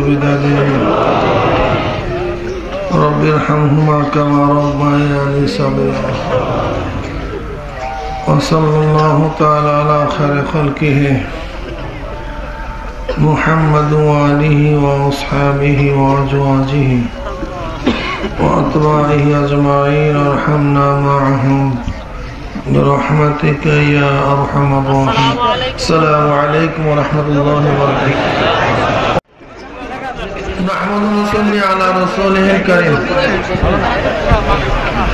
بدليل رب ارحمهما كما ربياني صغيرا وصلى الله تعالى على خير خلقه محمد وآله وأصحابه وأزواجه وأتباعه أجمعين ارحمنا معهم برحمتك يا أرحم الراحمين السلام عليكم ورحمة الله وبركاته ونصلي على رسوله الكريم.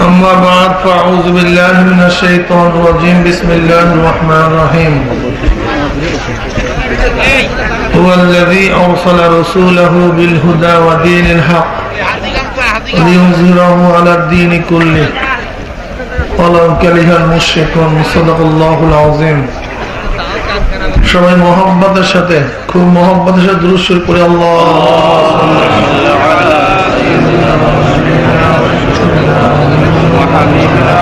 أما بعد فأعوذ بالله من الشيطان الرجيم. بسم الله الرحمن الرحيم. هو الذي أرسل رسوله بالهدى ودين الحق ليظهره على الدين كله. ولو كره المشركون صدق الله العظيم. সবাই মোহাম্মদের সাথে খুব মোহাম্মদের সাথে দুরুশ্বর করে وحبيبنا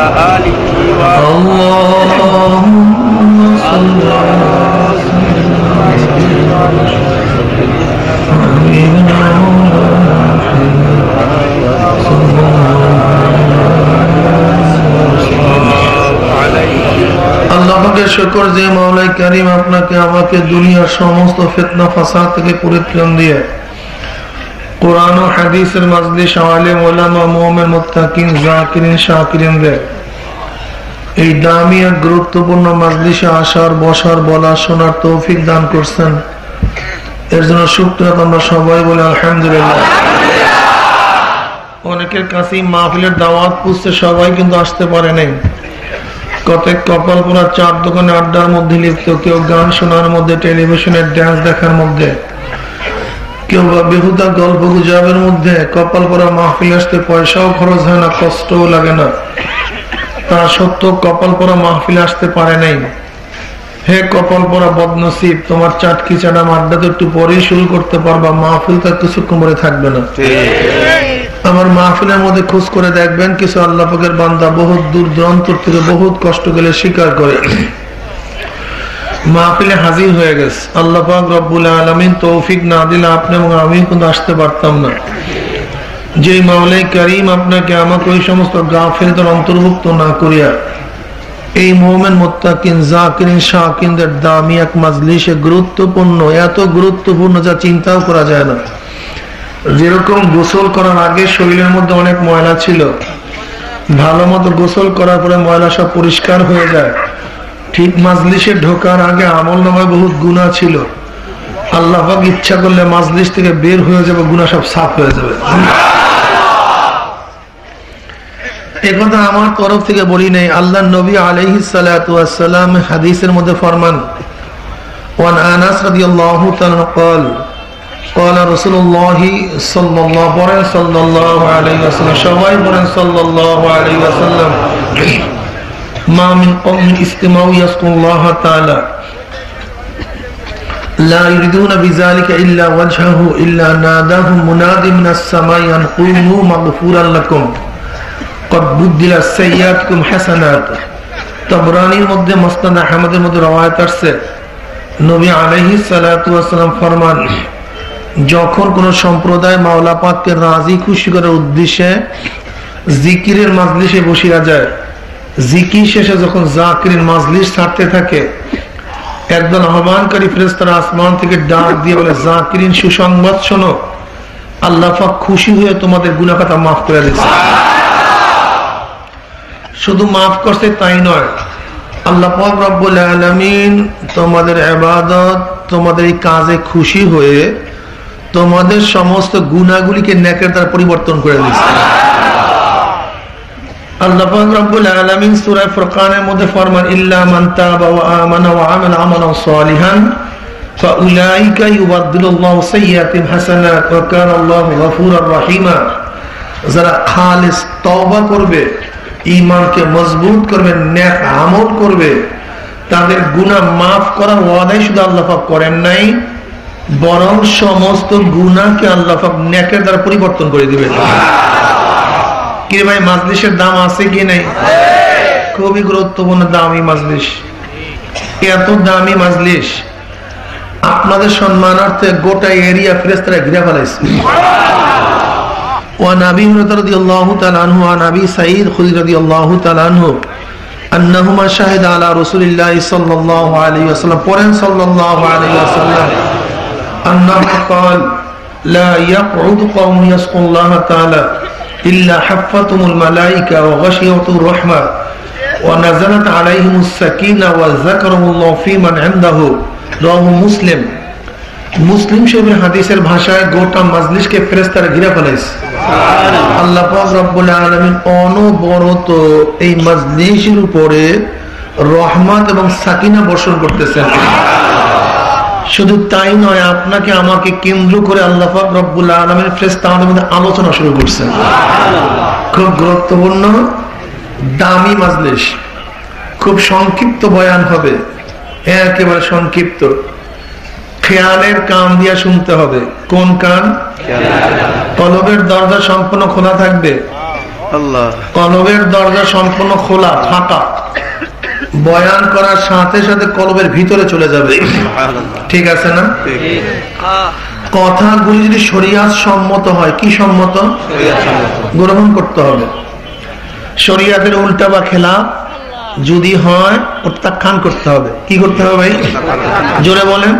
آله اللهم صل على سيدنا আল্লাহকে শুকর যে মাওলাই করিম আপনাকে আমাকে দুনিয়ার সমস্ত ফিতনা ফাসাদ থেকে পরিত্রাণ দিয়ে কোরআন ও হাদিসের মাজলিস আলেম ওলামা মুমিন মুত্তাকিন জাকিরিন শাকিরিন দে এই দামি এক গুরুত্বপূর্ণ মাজলিসে আসার, বসার, বলা শোনার তৌফিক দান করছেন। এর জন্য শুক্রিয়া আমরা সবাই বলে আলহামদুলিল্লাহ। অনেকের কাছেই মাহফিলের দাওয়াত পুষতে সবাই কিন্তু আসতে পারে নাই। কতক কপাল পোড়া চার দোকানে আড্ডার মধ্যে লিপ্ত, কেউ গান শোনার মধ্যে, টেলিভিশনের ড্যান্স দেখার মধ্যে, কেউ বা বেহুদা গল্প গুজবের মধ্যে কপাল পরা মাহফিল আসতে পয়সাও খরচ হয় না, কষ্টও লাগে না। তা সত্ত্বেও কপাল পরা মাহফিল আসতে পারে নাই। হে কপাল পরা বদনসিব, তোমার চাটকি চাটা আড্ডা তো একটু পরেই শুরু করতে পারবা, মাহফিল তো কিছুক্ষণ পরে থাকবে না। আমার মাহফিলের মধ্যে খোঁজ করে দেখবেন, কিছু আল্লাহ পাকের বান্দা বহুত দূর দূরান্ত থেকে বহুত কষ্ট গেলে স্বীকার করে। মাহফিলে হাজির হয়ে গেছে। আল্লাহ পাক রব্বুল আলমিন তৌফিক না দিলে আপনি এবং আমি কিন্তু আসতে পারতাম না। যে মাওলাই করিম আপনাকে আমাকে ওই সমস্ত গাফিলদের অন্তর্ভুক্ত না করিয়া এই মোহামেন মোত্তাকিন, জাকিরিন, শাকিনদের দামি এক মাজলিসে গুরুত্বপূর্ণ, এত গুরুত্বপূর্ণ যা চিন্তাও করা যায় না। যেরকম গোসল করার আগে শরীরের মধ্যে অনেক ময়লা ছিল, ভালো মতো গোসল করার পরে ময়লা সব পরিষ্কার হয়ে যায়। ঠিক মাজলিসে ঢোকার আগে আমল নামায় বহুত গুণা ছিল। আল্লাহ ইচ্ছা করলে মাজলিস থেকে বের হয়ে যাবে গুণা সব সাফ হয়ে যাবে। একথা আমার তরফ থেকে বলি নেই আল্লাহ নবী আলহি সালাম হাদিসের মধ্যে ফরমান ওয়ান আনাস রাদিয়াল্লাহু তাআলা قال قال رسول الله صلى الله عليه صلى الله عليه وسلم সবাই বলেন صلى الله عليه وسلم ما من قوم استمعوا يذكر الله تعالى لا يريدون بذلك إلا وجهه إلا ناداهم مناد من السماء أن قوموا مغفورا لكم যখন কোন সম্প্রদায় মাওলাপাতকে রাজি খুশি করার উদ্দেশ্যে জিকিরের মাজলিসে বসিয়া যায়, জিকির শেষে যখন জাকিরের মাজলিস ছাড়তে থাকে, একদল আহ্বানকারী ফেরেস্তারা আসমান থেকে ডাক দিয়ে বলে, জাকিরিন, সুসংবাদ শোনো। আল্লাহ খুশি হয়ে তোমাদের গুনাখাতা মাফ করে দিচ্ছে। শুধু মাফ করছে তাই নয়। আল্লাহ রব্বুল আলামিন তোমাদের আবাদত তোমাদের এই কাজে খুশি হয়ে তোমাদের সমস্ত গুণাগুলিকে নেকের দ্বারা পরিবর্তন করে দিচ্ছে যারা খালিস তওবা করবে ঈমানকে মজবুত করবে নেক আমল করবে। তাদের গুনাহ মাফ করার ওয়াদাই শুধু আল্লাহ পাক করেন নাই বরং সমস্ত গুনাহকে আল্লাহ পাক নেকের দ্বারা পরিবর্তন করে দিবেন। কি রে ভাই মাজলিসের দাম আছে কি নাই? খুবই গুরুত্বপূর্ণ দামি মাজলিস। এত দামি মাজলিস। আপনাদের সম্মানার্থে গোটা এরিয়া ফেরেস্তারা ঘিরে ফেলাইছে। وعن ابي هريره رضي الله تعالى عنه وعن ابي سعيد الخدري رضي الله تعالى عنه انهما شهد على رسول الله صلى الله عليه وسلم قرن صلى الله عليه وسلم انه قال لا يقعد قوم يسقوا الله تعالى إلا حفتهم الملائكة وغشيتهم الرحمة ونزلت عليهم السكينة وذكرهم الله في من عنده رواه مسلم মুসলিম শরীফের হাদিসের ভাষায় গোটা মাজলিসকে ফেরেস্তারা ঘিরে ফেলাইছে আল্লাহ রব্বুল আলামিন অনবরত এই মাজলিসের উপরে রহমত এবং সাকিনা বর্ষণ করতেছেন। শুধু তাই নয়, আপনাকে, আমাকে কেন্দ্র করে আল্লাহ রব্বুল আলমের ফ্রেস্তা আমাদের মধ্যে আলোচনা শুরু করছেন। খুব গুরুত্বপূর্ণ, দামি মাজলিস। খুব সংক্ষিপ্ত বয়ান হবে, একেবারে সংক্ষিপ্ত। খেয়ালের কান দিয়া শুনতে হবে। কোন কান? কলবের দরজা সম্পূর্ণ খোলা থাকবে? কলবের দরজা সম্পূর্ণ খোলা ফাঁকা। বয়ান করার সাথে সাথে কলবের ভিতরে চলে যাবে। ঠিক আছে না? কথাগুলি যদি শরিয়াত সম্মত হয় কি সম্মত? গ্রহণ করতে হবে। শরিয়াতের উল্টা বা খেলা যদি হয় প্রত্যাখ্যান করতে হবে। কি করতে হবে ভাই? জোরে বলেন।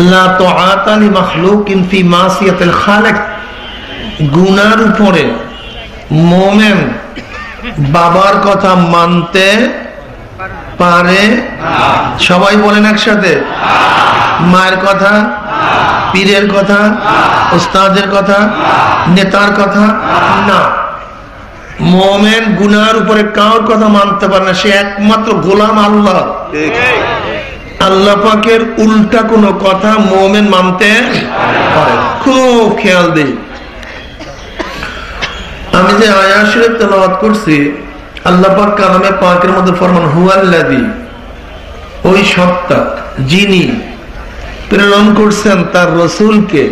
লা গুনার উপরে মোমেন বাবার কথা মানতে পারে? সবাই বলেন একসাথে। মায়ের কথা, পীরের কথা, উস্তাদের কথা, নেতার কথা, না। মোমেন গুনার উপরে কার কথা মানতে পারে না। সে একমাত্র গোলাম আল্লাহ। আল্লাহ পাকের উল্টা কোন কথা মোমেন মানতে পারে খুব খেয়াল দিই আমি যে আয়াত শরীফ তেলাওয়াত করছি, আল্লাহ পাক কালামে পাকের মধ্যে ফরমান, হুয়াল্লাযী ওই সত্তা, যিনি প্রেরণ করছেন তার রসুলকে,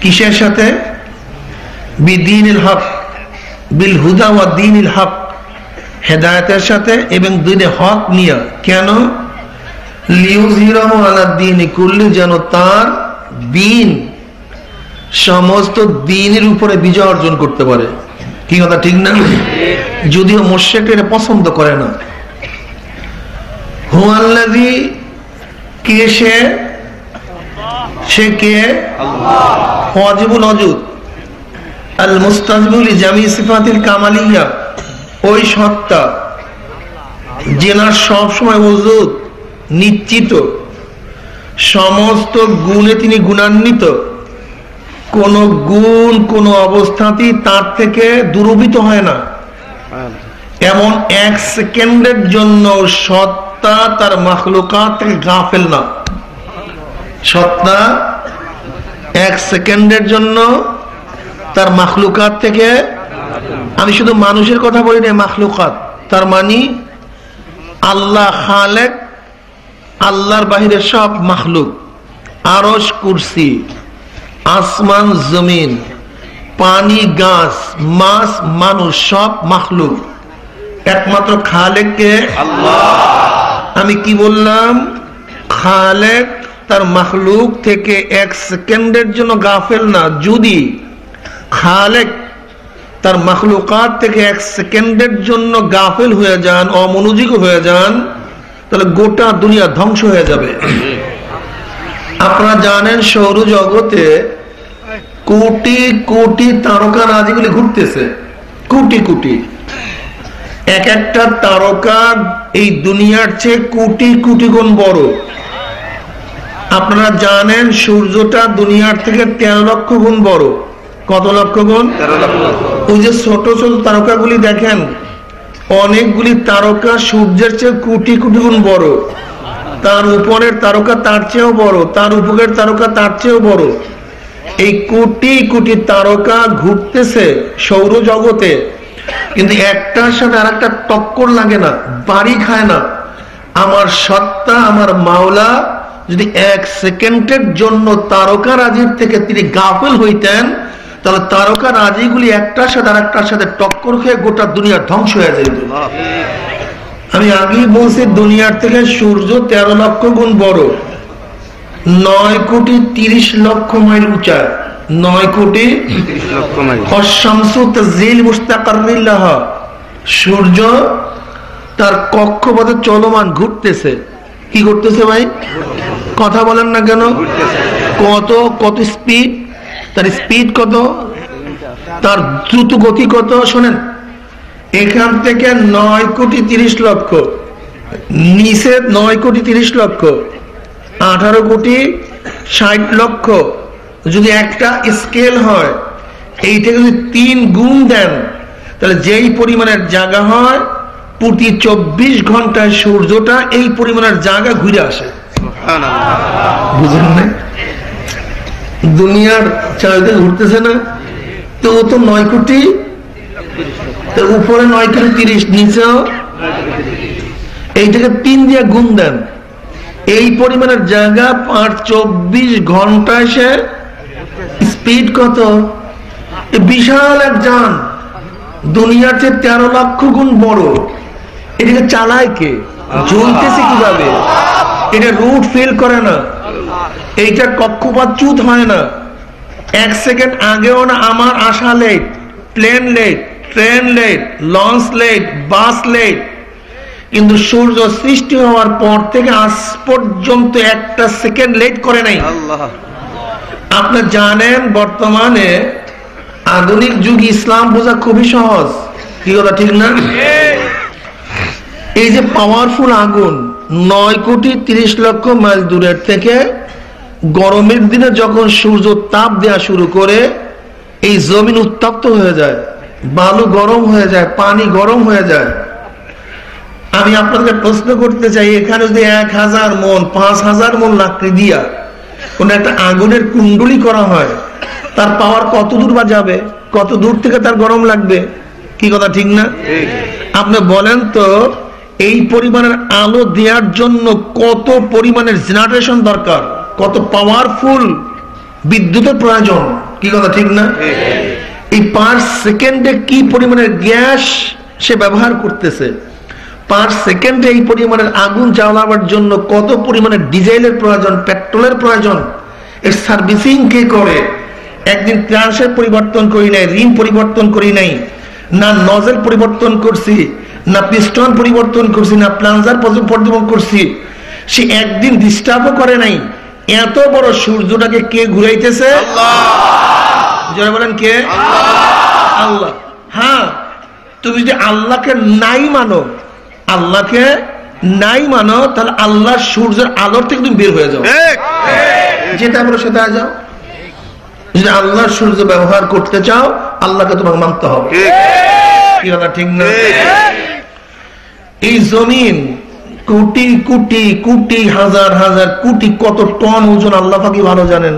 কিসের সাথে? বিদিনিল হক, বিল হুদা ওয়া দিনিল হক, হেদায়েতের সাথে এবং দিনে হক নিয়ে। কেন লিউজিরাহু আলা দিনি কুল্লি যেন তার দিন সমস্ত দিনের উপরে বিজয় অর্জন করতে পারে। কি কথা, ঠিক না? যদিও মোর্শেক এটা পছন্দ করে না। হুয়াল্লাদি কে সে? সে কে? ওয়াজিবুল অজুদ আল জামি কামালিয়া। ওই সত্তা, জেনার সব সময় ওজুদ। নিশ্চিত। সমস্ত গুণে তিনি গুণান্বিত। কোন গুণ, কোন অবস্থাতেই তার থেকে দুরবিত হয় না। এমন এক সেকেন্ডের জন্য সত্তা তার মাখলুকাত থেকে গাফেল না। সত্তা এক সেকেন্ডের জন্য তার মাখলুকাত থেকে, আমি শুধু মানুষের কথা বলি না, মাখলুকাত। তার মানে আল্লাহ খালেক আল্লাহর বাহিরে সব মাখলুক। আরস কুরসি আসমান জমিন পানি গাছ মাছ মানুষ সব মাখলুক। একমাত্র খালেককে আমি কি বললাম? খালেক তার মাখলুক থেকে এক সেকেন্ডের জন্য গাফেল না। যদি খালেক তার মাখলুকাত থেকে এক সেকেন্ডের জন্য গাফেল হয়ে যান অমনোযোগী হয়ে যান তাহলে গোটা দুনিয়া ধ্বংস হয়ে যাবে। আপনারা জানেন সৌর জগতে কোটি কোটি তারকা রাজিগুলি ঘুরতেছে। কোটি কোটি। এক একটা তারকা এই দুনিয়ার চেয়ে কোটি কোটি গুণ বড়। আপনারা জানেন সূর্যটা দুনিয়ার থেকে তেরো লক্ষ গুণ বড়। কত লক্ষ গুণ? ওই যে ছোট ছোট তারকাগুলি দেখেন অনেকগুলি তারকা সূর্যের চেয়ে কোটি কোটি গুণ বড়। তার উপরের তারকা তার চেয়েও বড়, তার উপরের তারকা তার চেয়েও বড়। এই কোটি কোটি তারকা ঘুরতেছে সৌর জগতে কিন্তু একটার সাথে আর একটা টক্কর লাগে না, বাড়ি খায় না। আমার সত্তা, আমার মাওলা, যদি এক সেকেন্ডের জন্য তারকা রাজির থেকে তিনি গাফেল হইতেন তাহলে তারকা রাজিগুলি একটার সাথে আর একটার সাথে টক্কর খেয়ে গোটা দুনিয়া ধ্বংস হয়ে যেত আমি আগেই বলছি, দুনিয়ার থেকে সূর্য তেরো লক্ষ গুণ বড়। নয় কোটি তিরিশ লক্ষ মাইল উঁচা। নয় কোটি সূর্য তার কক্ষপথে চলমান ঘুরতেছে। কি করতেছে ভাই? কথা বলেন না কেন? কত কত স্পিড তার স্পিড কত? তার দ্রুত গতি কত? শোনেন এখান থেকে নয় কোটি তিরিশ লক্ষ নিচে নয় কোটি তিরিশ লক্ষ আঠারো কোটি ষাট লক্ষ। যদি একটা স্কেল হয় এইটা যদি তিন গুণ দেন তাহলে যেই পরিমাণের জায়গা হয় প্রতি চব্বিশ ঘন্টায় সূর্যটা এই পরিমাণের জায়গা ঘুরে আসে। বুঝলেন না? দুনিয়ার চারিদিকে ঘুরতেছে না, তো ও তো নয় কোটি উপরে নয় কোটি তিরিশ, নিচেও এইটাকে তিন দিয়ে গুণ দেন। এই পরিমাণের জায়গা পাঁচ, চব্বিশ ঘন্টায় সে স্পিড কত? বিশাল এক যান। দুনিয়ার চেয়ে তেরো লক্ষ গুণ বড়। এটাকে চালায় কে? জ্বলতেছে কীভাবে? এটা রুট ফিল করে না। এইটার কক্ষপাত চুত হয় না। এক সেকেন্ড আগেও না আমার আসা late plane late train late launch late bus late কিন্তু সূর্য সৃষ্টি হওয়ার পর থেকে আজ পর্যন্ত একটা সেকেন্ড লেট করে নাই। আপনি জানেন বর্তমানে আধুনিক যুগ ইসলাম বোঝা খুবই সহজ। কি কথা ঠিক না? এই যে পাওয়ারফুল আগুন নয় কোটি তিরিশ লক্ষ মাইল দূরের থেকে গরমের দিনে যখন সূর্য তাপ দেওয়া শুরু করে, এই জমিন উত্তপ্ত হয়ে যায়, বালু গরম হয়ে যায়, পানি গরম হয়ে যায়। আমি আপনাদের প্রশ্ন করতে চাই, এখানে যদি এক হাজার মন, পাঁচ হাজার মন লাকড়ি দিয়া কোন একটা আগুনের কুণ্ডলি করা হয়, তার পাওয়ার কত দূর বা যাবে? কত দূর থেকে তার গরম লাগবে? কি কথা, ঠিক না? আপনি বলেন তো, এই পরিমাণের আলো দেওয়ার জন্য কত পরিমাণের জেনারেশন দরকার? কত পাওয়ারফুল বিদ্যুতের প্রয়োজন। কি কথা ঠিক না? এই পাঁচ সেকেন্ডে কি পরিমাণের গ্যাস সে ব্যবহার করতেছে? পাঁচ সেকেন্ডে এই পরিমাণের আগুন জ্বালাবার জন্য কত পরিমাণের ডিজেলের প্রয়োজন পেট্রোলের প্রয়োজন? এর সার্ভিসিং কে করে? একদিন ট্রান্সের পরিবর্তন করি নাই রিম পরিবর্তন করি নাই না নজেল পরিবর্তন করছি না পিস্টন পরিবর্তন করছি না প্লাঞ্জার পরিবর্তন করছি। সে একদিন ডিস্টার্বও করে নাই এত বড় সূর্যটাকে কে ঘুরাইতেছে? যারা বলেন কে? আল্লাহ। হ্যাঁ তুমি যদি আল্লাহকে নাই মানো আল্লাহকে নাই মানো তাহলে আল্লাহর সূর্যের আলোর থেকে তুমি বের হয়ে যাও। যেটা বলো সেটা যাও। যদি আল্লাহ সূর্য ব্যবহার করতে চাও আল্লাহকে তোমাকে মানতে হবে। কি কথা ঠিক না? এই জমিন কোটি কোটি কোটি, হাজার হাজার, কোটি, কত টন ওজন আল্লাহ পাকি ভালো জানেন।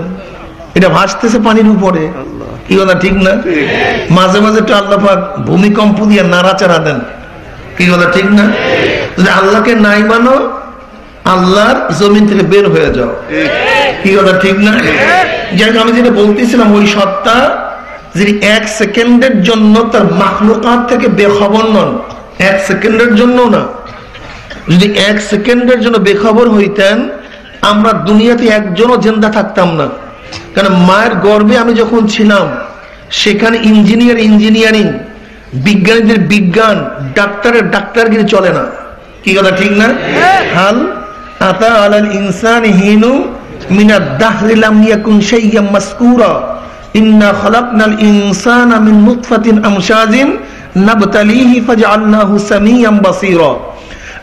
এটা ভাসতেছে পানির উপরে। কি কথা, ঠিক না? মাঝে মাঝে একটু আল্লাহ পাক ভূমিকম্প দিয়ে নাড়াচাড়া দেন। কি কথা, ঠিক না? যদি আল্লাহকে নাই মানো, আল্লাহর জমিন থেকে বের হয়ে যাও। কি কথা, ঠিক না? যাই আমি যেটা বলতেছিলাম, ওই সত্তা যিনি এক সেকেন্ডের জন্য তার মাখলুকাত থেকে বেখবর নন। এক সেকেন্ডের জন্য না। যদি এক সেকেন্ডের জন্য বেখবর হইতেন, আমরা দুনিয়াতে একজনও জেন্দা থাকতাম না। কারণ মায়ের গর্বে আমি যখন ছিলাম, সেখানে ইঞ্জিনিয়ার ইঞ্জিনিয়ারিং, বিজ্ঞানীদের বিজ্ঞান, ডাক্তারের ডাক্তারগিরি চলে না। কি কথা, ঠিক না? হাল আতা আলাল ইনসান হিনু মিনা দাহরিলাম ইয়াকুন শাইয়াম মাসকুরা। ইন্না খালাকনাল ইনসানা মিন নুতফাতিন আমশাজিন নাবতালিহি ফাজআলনাহু সামিয়াম বাসীরা।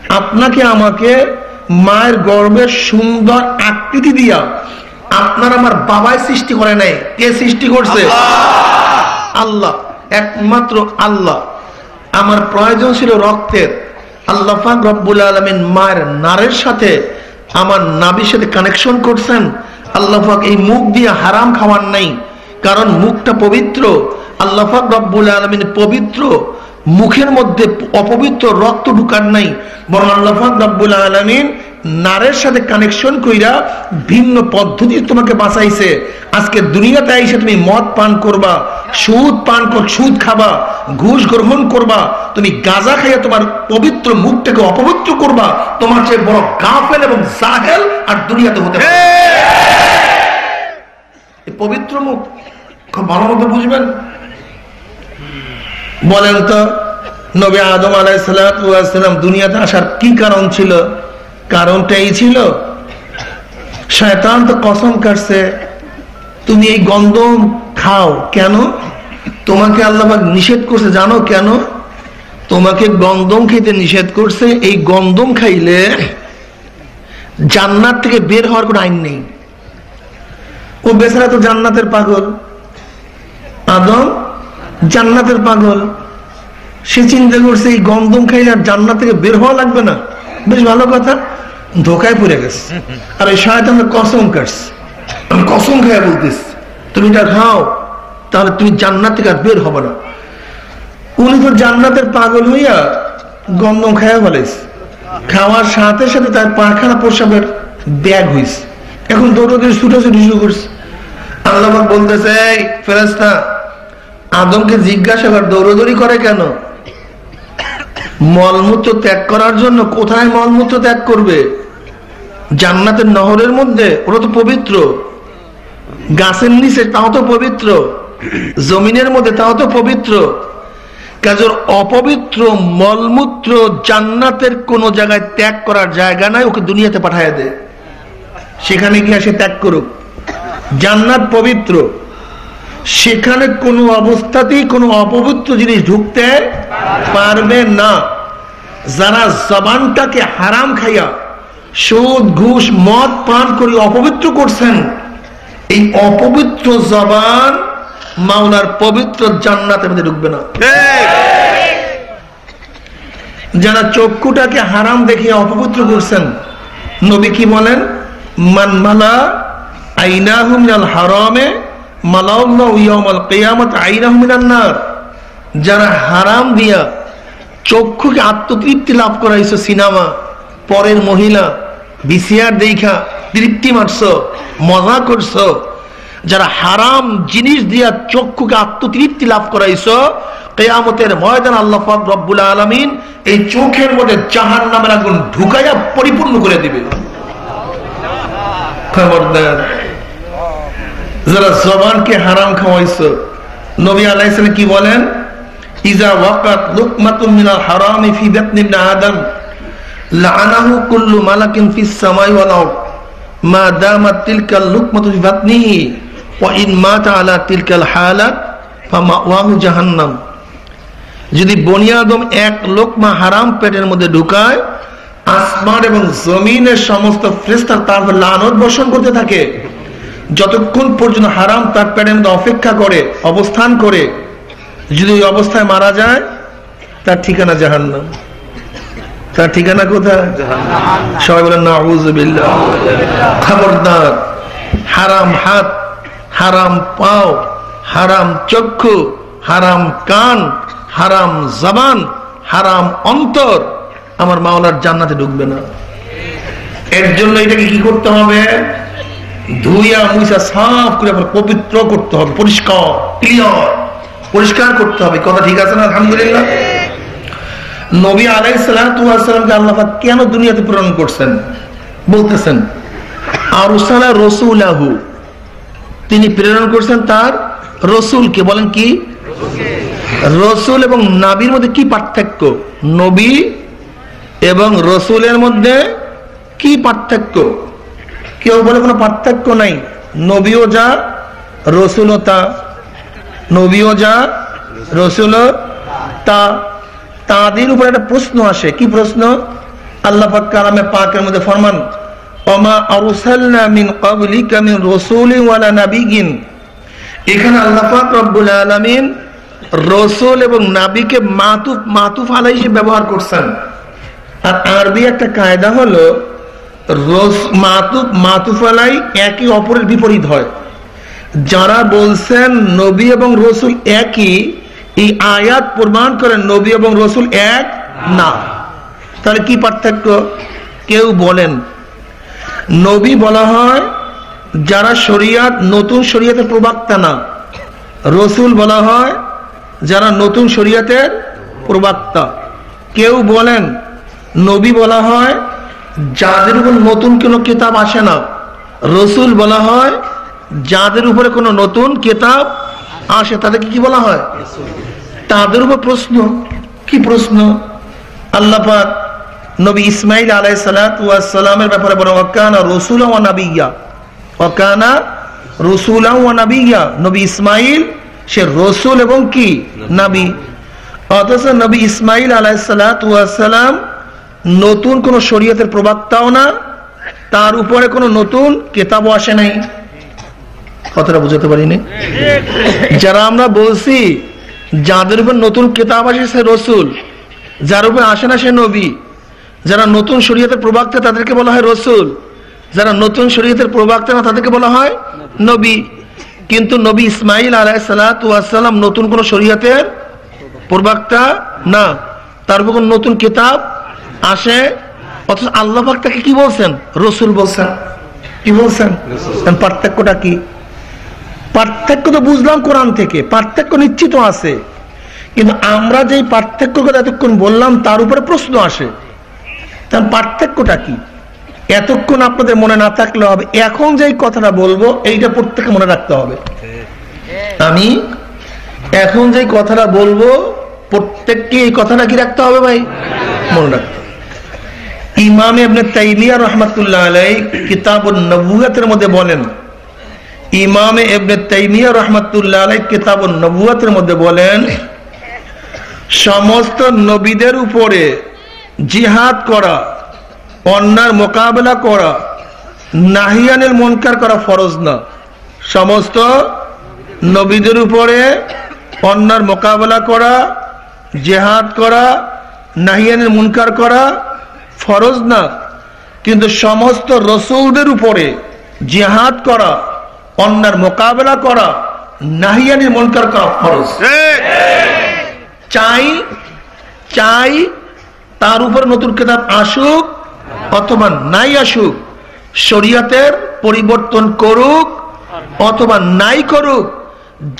আপনাকে আমাকে মায়ের গর্ভের সুন্দর আকৃতি দিয়া আপনার আমার বাবাই সৃষ্টি করে নাই। কে সৃষ্টি করছে? আল্লাহ। একমাত্র আল্লাহ। আমার প্রয়োজন ছিল রক্তের। আল্লাহ পাক রব্বুল আলমিন মায়ের নারের সাথে আমার নাবির সাথে কানেকশন করছেন। আল্লাহ পাক এই মুখ দিয়ে হারাম খাওয়ার নাই। কারণ মুখটা পবিত্র। আল্লাহ পাক রব্বুল আলমিন পবিত্র। মুখের মধ্যে অপবিত্র রক্ত ঢুকার নাই বরং আল্লাহ রব্বুল আলমিন নারের সাথে কানেকশন কইরা ভিন্ন পদ্ধতি তোমাকে বাঁচাইছে। আজকে দুনিয়াতে এসে তুমি মদ পান করবা সুদ পান কর সুদ খাবা ঘুষ গ্রহণ করবা তুমি গাঁজা খাইয়া তোমার পবিত্র মুখটাকে অপবিত্র করবা তোমার চেয়ে বড় গাফেল এবং জাহেল আর দুনিয়াতে হতে পারে পবিত্র মুখ খুব ভালো মতো বুঝবেন। বলেন তো, নবী আদম আলাইসালাম দুনিয়াতে আসার কি কারণ ছিল? কারণটা এই ছিল, শয়তান তো কসম কাটছে, তুমি এই গন্ধম খাও কেন? তোমাকে আল্লাহ নিষেধ করছে, জানো কেন? তোমাকে গন্ধম খেতে নিষেধ করছে, এই গন্ধম খাইলে জান্নাত থেকে বের হওয়ার কোন আইন নেই। ও বেচারা তো জান্নাতের পাগল। আদম জান্নাতের পাগল। সে চিন্তা করছে, এই গন্ধম খাইলে আর জান্নাত থেকে বের হওয়া লাগবে না। বেশ ভালো কথা, ধোকায় পড়ে গেছে। আর এই শয়তান কসম আমি কসম খাইয়া বলতেছি, তুমি এটা খাও, তাহলে তুমি জান্নাত থেকে আর বের হবে না। উনি তো জান্নাতের পাগল হইয়া গন্ধম খাইয়া ফেলেছে খাওয়ার সাথে সাথে তার পায়খানা প্রসাবের ব্যাগ হয়েছে এখন দৌড়দৌড়ি, ছুটাছুটি শুরু করছে। আল্লাহ বলতেছে, এই ফেরাস্তা আদমকে জিজ্ঞাসা কর, দৌড়দৌড়ি করে কেন? মলমূত্র ত্যাগ করার জন্য কোথায় মলমূত্র ত্যাগ করবে? জান্নাতের নহরের মধ্যে ওরা তো পবিত্র। গাছের নিচে, তাও তো পবিত্র। জমিনের মধ্যে, তাও তো পবিত্র। কাজের অপবিত্র মলমূত্র জান্নাতের কোন জায়গায় ত্যাগ করার জায়গা নাই, ওকে দুনিয়াতে পাঠায় দে। সেখানে গিয়ে সে ত্যাগ করুক। জান্নাত পবিত্র। সেখানে কোনো অবস্থাতেই কোনো অপবিত্র জিনিস ঢুকতে পারবে না। যারা জবানটাকে হারাম খাইয়া সুদ, ঘুষ, মদ পান করে অপবিত্র করছেন, এই অপবিত্র জবান মাওলার পবিত্র জান্নাতের মধ্যে ঢুকবে না। যারা চক্ষুটাকে হারাম দেখে অপবিত্র করছেন, নবী কি বলেন? মানমালা আইনাহুম হারামে যারা হারাম দিয়া চক্ষুকে আত্মতৃপ্তি লাভ করাইছো সিনেমা, পরের মহিলা, বিসিআর দেখা তৃপ্তি মারছ, মজা করছ, যারা হারাম জিনিস দিয়া চক্ষুকে আত্মতৃপ্তি লাভ করাইছ, কেয়ামতের ময়দান আল্লাহ রব্বুল আলমিন এই চোখের মধ্যে জাহান নামের আগুন ঢুকাইয়া পরিপূর্ণ করে দিবে। খবরদার। যারা জবানকে হারাম খাওয়াইছ, নবী আলাইসালাম কি বলেন? ইজা ওয়াকাত লুকমাতুম মিনাল হারামি ফি বাতনি ইবনে আদম লাআনাহু কুল্লু মালাকিন ফিস সামাই ওয়াল আরদ, মা দামাত তিলকা লুকমাতু ফি বাতনিহি, ওয়া ইন মাতা আলা তিলকাল হালাত ফামাওয়াহু জাহান্নাম। যদি বনি আদম এক লোকমা হারাম পেটের মধ্যে ঢুকায়, আসমান এবং জমিনের সমস্ত ফ্রেস্তার তার লানত বর্ষণ করতে থাকে। যতক্ষণ পর্যন্ত হারাম তার পেটের মধ্যে অপেক্ষা করে অবস্থান করে যদি ওই অবস্থায় মারা যায় তার ঠিকানা জাহান্নাম। তার ঠিকানা কোথায়? সবাই বলেন না খবরদার হারাম হাত হারাম পাও হারাম চক্ষু হারাম কান হারাম জবান হারাম অন্তর আমার মাওলার জান্নাতে ঢুকবে না। এর জন্য এটাকে কি করতে হবে? ধুইয়া মুইসা সাফ করে পবিত্র করতে হবে, পরিষ্কার ক্লিয়ার পরিষ্কার করতে হবে। কথা ঠিক আছে না? আলহামদুলিল্লাহ। নবী আল্লাহ কেন দুনিয়াতে প্রেরণ করছেন? বলতেছেন রসুলাহু। তিনি প্রেরণ করছেন তার রসুলকে। বলেন কি? রসুল এবং নাবির মধ্যে কি পার্থক্য? নবী এবং রসুলের মধ্যে কি পার্থক্য? কেউ বলে কোনো পার্থক্য নাই। নবীও যা, রসুলও তা। নবীও যা রসুল তা। তাদের উপর একটা প্রশ্ন আসে। কি প্রশ্ন? আল্লাহ কালামে পাকের মধ্যে ফরমান অমা এখানে রসুল এবং নাবিকে হিসেবে ব্যবহার করছেন। আর আরবি একটা কায়দা হলো মাতুফ মাতুফ আলাই একে অপরের বিপরীত হয়। যারা বলছেন নবী এবং রসুল একই, এই আয়াত প্রমাণ করেন নবী এবং রসুল এক না। তাহলে কি পার্থক্য? কেউ বলেন, নবী বলা হয় যারা শরিয়াত, নতুন শরিয়াতের প্রবক্তা না। রসুল বলা হয় যারা নতুন শরিয়াতের প্রবক্তা। কেউ বলেন, নবী বলা হয় যাদের উপর নতুন কোনো কিতাব আসে না, রসুল বলা হয়, যাদের উপরে কোনো নতুন কিতাব আসে, তাদেরকে কি বলা হয়? তাদের উপর প্রশ্ন। কি প্রশ্ন? আল্লাপাক নবী ইসমাইল আলাই সালামের ব্যাপারে বলে অকানা রসুল ও নাবিয়া। অকানা রসুল ও নাবিয়া। নবী ইসমাইল, সে রসুল এবং কি? নাবি। অথচ নবী ইসমাইল আলাই সালাম নতুন কোন শরীয়তের প্রবক্তাও না, তার উপরে কোনো নতুন কেতাবও আসে নাই। কথাটা বুঝতে পারিনি? যারা আমরা বলছি, যাদের উপর নতুন কেতাব আসে সে রসুল, যার উপর আসে না সে নবী, যারা নতুন শরীয়তের প্রবক্তা তাদেরকে বলা হয় রসুল, যারা নতুন শরীয়তের প্রবক্তা না তাদেরকে বলা হয় নবী। কিন্তু নবী ইসমাইল আলাই সালাম নতুন কোন শরীয়তের প্রবক্তা না, তার উপর নতুন কিতাব আসে অথচ আল্লাহ তাকে কি বলছেন? রসুল বলছেন। কি বলছেন? পার্থক্যটা কি? পার্থক্য তো বুঝলাম কোরআন থেকে পার্থক্য নিশ্চিত আছে। কিন্তু আমরা যেই পার্থক্য কথা এতক্ষণ বললাম তার উপরে প্রশ্ন আসে। তার পার্থক্যটা কি? এতক্ষণ আপনাদের মনে না থাকলে হবে এখন যেই কথাটা বলব এইটা প্রত্যেকে মনে রাখতে হবে। আমি এখন যেই কথাটা বলব প্রত্যেককে এই কথাটা কি রাখতে হবে ভাই? মনে রাখতে ইমাম এবনে তাইমিয়া রহমতুল্লাহ আলাই কিতাব নবুয়াতের মধ্যে বলেন, ইমামে এবনে তাইমিয়া রহমতুল্লাহ আলাই কিতাব নবুয়াতের মধ্যে বলেন, সমস্ত নবীদের উপরে জিহাদ করা, অন্যার মোকাবেলা করা নাহিয়ানের মনকার করা ফরজ না। সমস্ত নবীদের উপরে অন্যার মোকাবেলা করা, জেহাদ করা নাহিয়ানের মুনকার করা ফরজ না, কিন্তু সমস্ত রসৌদের উপরে জেহাদ করা, অন্যার মোকাবেলা করা নাহিয়ানের মুনকার করা ফরজ। চাই চাই তার উপর নতুন কেতাব আসুক অথবা নাই আসুক, শরিয়াতের পরিবর্তন করুক অথবা নাই করুক,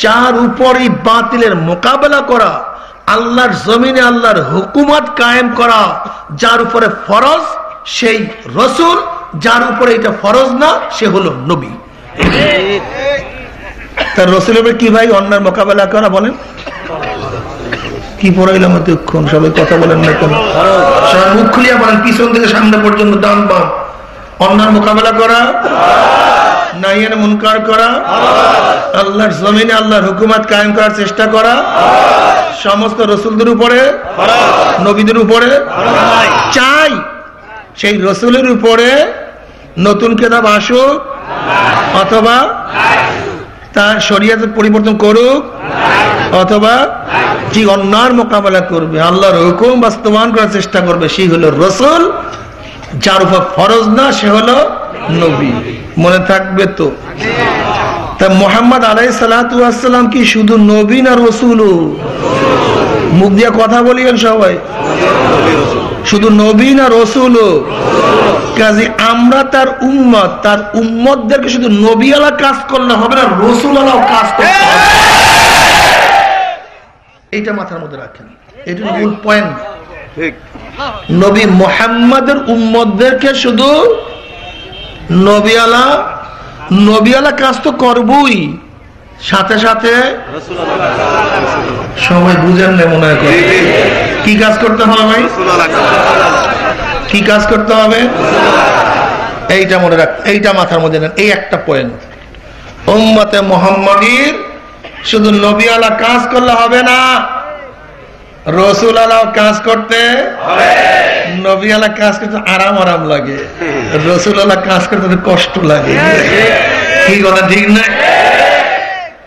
যার উপরই বাতিলের মোকাবেলা করা আল্লাহর জমিনে আল্লাহর হুকুমত কায়েম করা, যার উপরে ফরজ সেই রসুল, যার উপরে এটা ফরজ না, সে হলো নবী। তার রসুলের কি ভাই অন্যার মোকাবেলা করা বলেন? কি পড়াইলাম এতক্ষণ সবাই কথা বলেন না মুখ খুলিয়া পিছন থেকে সামনে পর্যন্ত দান পান অন্যার মোকাবেলা করা? নাইয়ের মুনকার করা। আল্লাহর জমিনে আল্লাহর হুকুমাত কায়েম করার চেষ্টা করা। সমস্ত রসুলদের উপরে, নবীদের উপরে। চাই সেই রসুলের উপরে নতুন কেতাব আসুক, অথবা তার শরীয়তের পরিবর্তন করুক, অথবা যে অন্যার মোকাবেলা করবে, আল্লাহর হুকুম বাস্তবায়ন করার চেষ্টা করবে, সেই হলো রসুল। যার উপর ফরজ না সে হলো নবী। মনে থাকবে তো? তা মোহাম্মদ আলাই সালাম কি শুধু নবী না রসুল? মুখ দিয়ে কথা বলিবেন সবাই। শুধু নবী না রসুল? কাজে আমরা তার উম্মত তার উম্মতদেরকে শুধু নবী আলা কাজ করলে হবে না রসুল আলাও কাজ করতে হবে। এইটা মাথার মধ্যে রাখেন এটা মূল পয়েন্ট নবী মোহাম্মদের উম্মতদেরকে শুধু নবিয়ালা নবিয়ালা কাজ তো করবই। সাথে সাথে সবাই বুঝেন না মনে হয় কি কাজ করতে হবে ভাই? কি কাজ করতে হবে? এইটা মনে রাখ এইটা মাথার মধ্যে নেন এই একটা পয়েন্ট উম্মতে মোহাম্মদীর শুধু নবিয়ালা কাজ করলে হবে না। রসুল আলাও কাজ করতে? নবী আলা কাজ করতে আরাম আরাম লাগে। রসুল আলা কাজ করতে কষ্ট লাগে। কি কথা ঠিক না?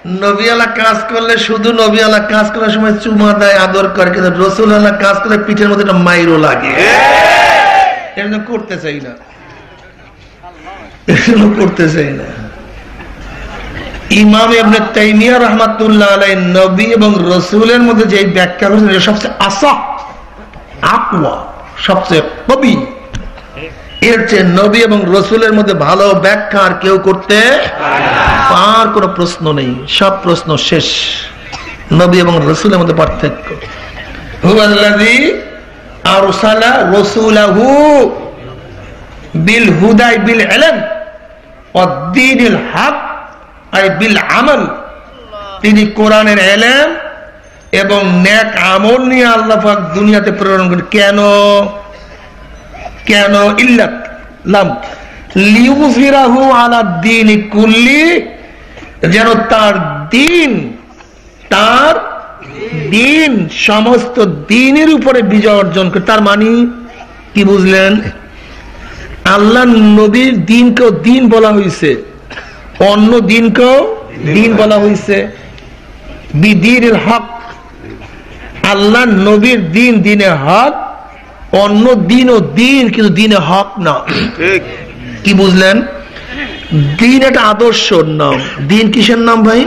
নবিয়ালা কাজ করলে শুধু নবিয়ালা কাজ করার সময় চুমা দেয় আদর করে কিন্তু রসুল আল্লাহ কাজ করলে পিঠের মধ্যে একটা মাইরও লাগে। এর করতে চাই না। করতে চাই না। ইমাম এবনে তাইমিয়া রহমাতুল্লাহ আলাই নবী এবং রসুলের মধ্যে যে ব্যাখ্যা করেছেন সবচেয়ে আসা আকওয়া, সবচেয়ে কবি। এর চেয়ে নবী এবং রসুলের মধ্যে ভালো ব্যাখ্যা আর কেউ করতে আর কোনো প্রশ্ন নেই। সব প্রশ্ন শেষ। নবী এবং রসুলের মধ্যে পার্থক্য। বিল হুদাই বিল ওয়াদ-দীনিল হক তিনি কোরআনের এলেম এবং ন্যাক আমল নিয়ে আল্লাহ দুনিয়াতে প্রেরণ করেন। কেন? কেন? ইল্লাত, লাম। লিউজিরাহু আলা দ্বীনি কুল্লি, যেন তার দিন তার দিন সমস্ত দিনের উপরে বিজয় অর্জন করে। তার মানে কি বুঝলেন? আল্লাহ নবীর দিনকেও দিন বলা হয়েছে অন্য দিনকেও দিন বলা হয়েছে বিদির হক। আল্লাহ নবীর দিন দিনে হক অন্য দিন ও দিন কিন্তু দিনে হক না। কি বুঝলেন? দিন একটা আদর্শর নাম। দিন কিসের নাম ভাই?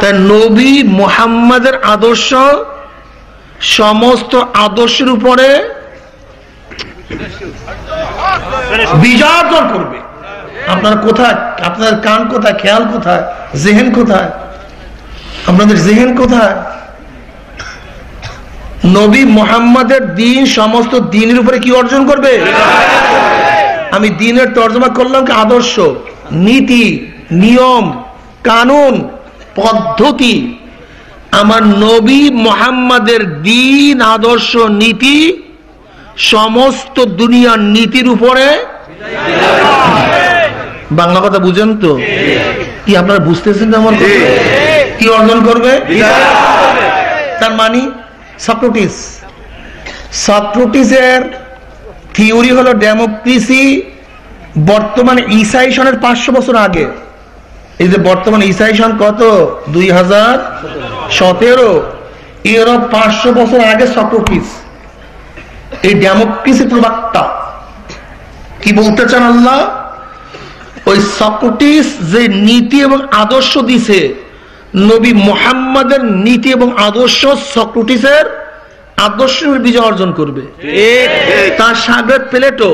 তাই নবী মোহাম্মদের আদর্শ সমস্ত আদর্শের উপরে বিজয়ার্জন করবে। আপনার কোথায়? আপনার কান কোথায়? খেয়াল কোথায়? জেহেন কোথায়? আপনাদের জেহেন কোথায়? নবী মোহাম্মদের দিন সমস্ত দিনের উপরে কি অর্জন করবে? আমি দিনের তর্জমা করলাম কি আদর্শ? নীতি, নিয়ম, কানুন, পদ্ধতি। আমার নবী মোহাম্মদের দিন, আদর্শ, নীতি সমস্ত দুনিয়ার নীতির উপরে বাংলা কথা বুঝেন তো? কি আপনারা বুঝতেছেন আমার কি অর্জন করবে? তার মানে সক্রেটিস সক্রেটিসের থিওরি হলো ডেমোক্রেসি বর্তমানে ইসাই সনের পাঁচশো বছর আগে। এই যে বর্তমানে ইসাই সন কত? দুই হাজার সতেরো। এর পাঁচশো বছর আগে সক্রেটিস এই ডেমোক্রেসি প্রবক্তা। কি বলতে চান আল্লাহ? ওই সক্রেটিস যে নীতি এবং আদর্শ দিছে নবী মোহাম্মদের নীতি এবং আদর্শ সক্রেটিসের আদর্শের বিজয় অর্জন করবে। তার সাগর প্লেটো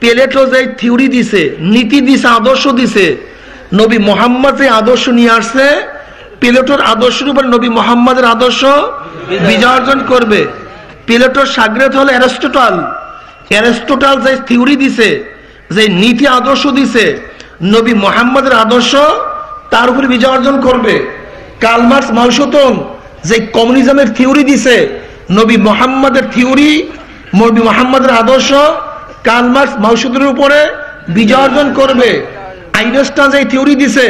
প্লেটো যে থিওরি দিছে নীতি দিছে আদর্শ দিছে নবী মোহাম্মদ যে আদর্শ নিয়ে আসছে প্লেটোর আদর্শের উপর নবী মোহাম্মদের আদর্শ বিজয় অর্জন করবে। প্লেটোর সাগরেত হলো অ্যারিস্টোটল। অ্যারিস্টোটল যে থিওরি দিছে যে নীতি আদর্শ দিছে, নবী মোহাম্মদের আদর্শ, তার উপরে বিজয় অর্জন করবে। কালমার্স মাউসতন যে কমিউনিজমের থিওরি দিছে, নবী মোহাম্মদের থিওরি, নবী মোহাম্মদের আদর্শ কালমার্স মাউসুদের উপরে বিজয় অর্জন করবে। আইনস্টাইন যে থিওরি দিছে,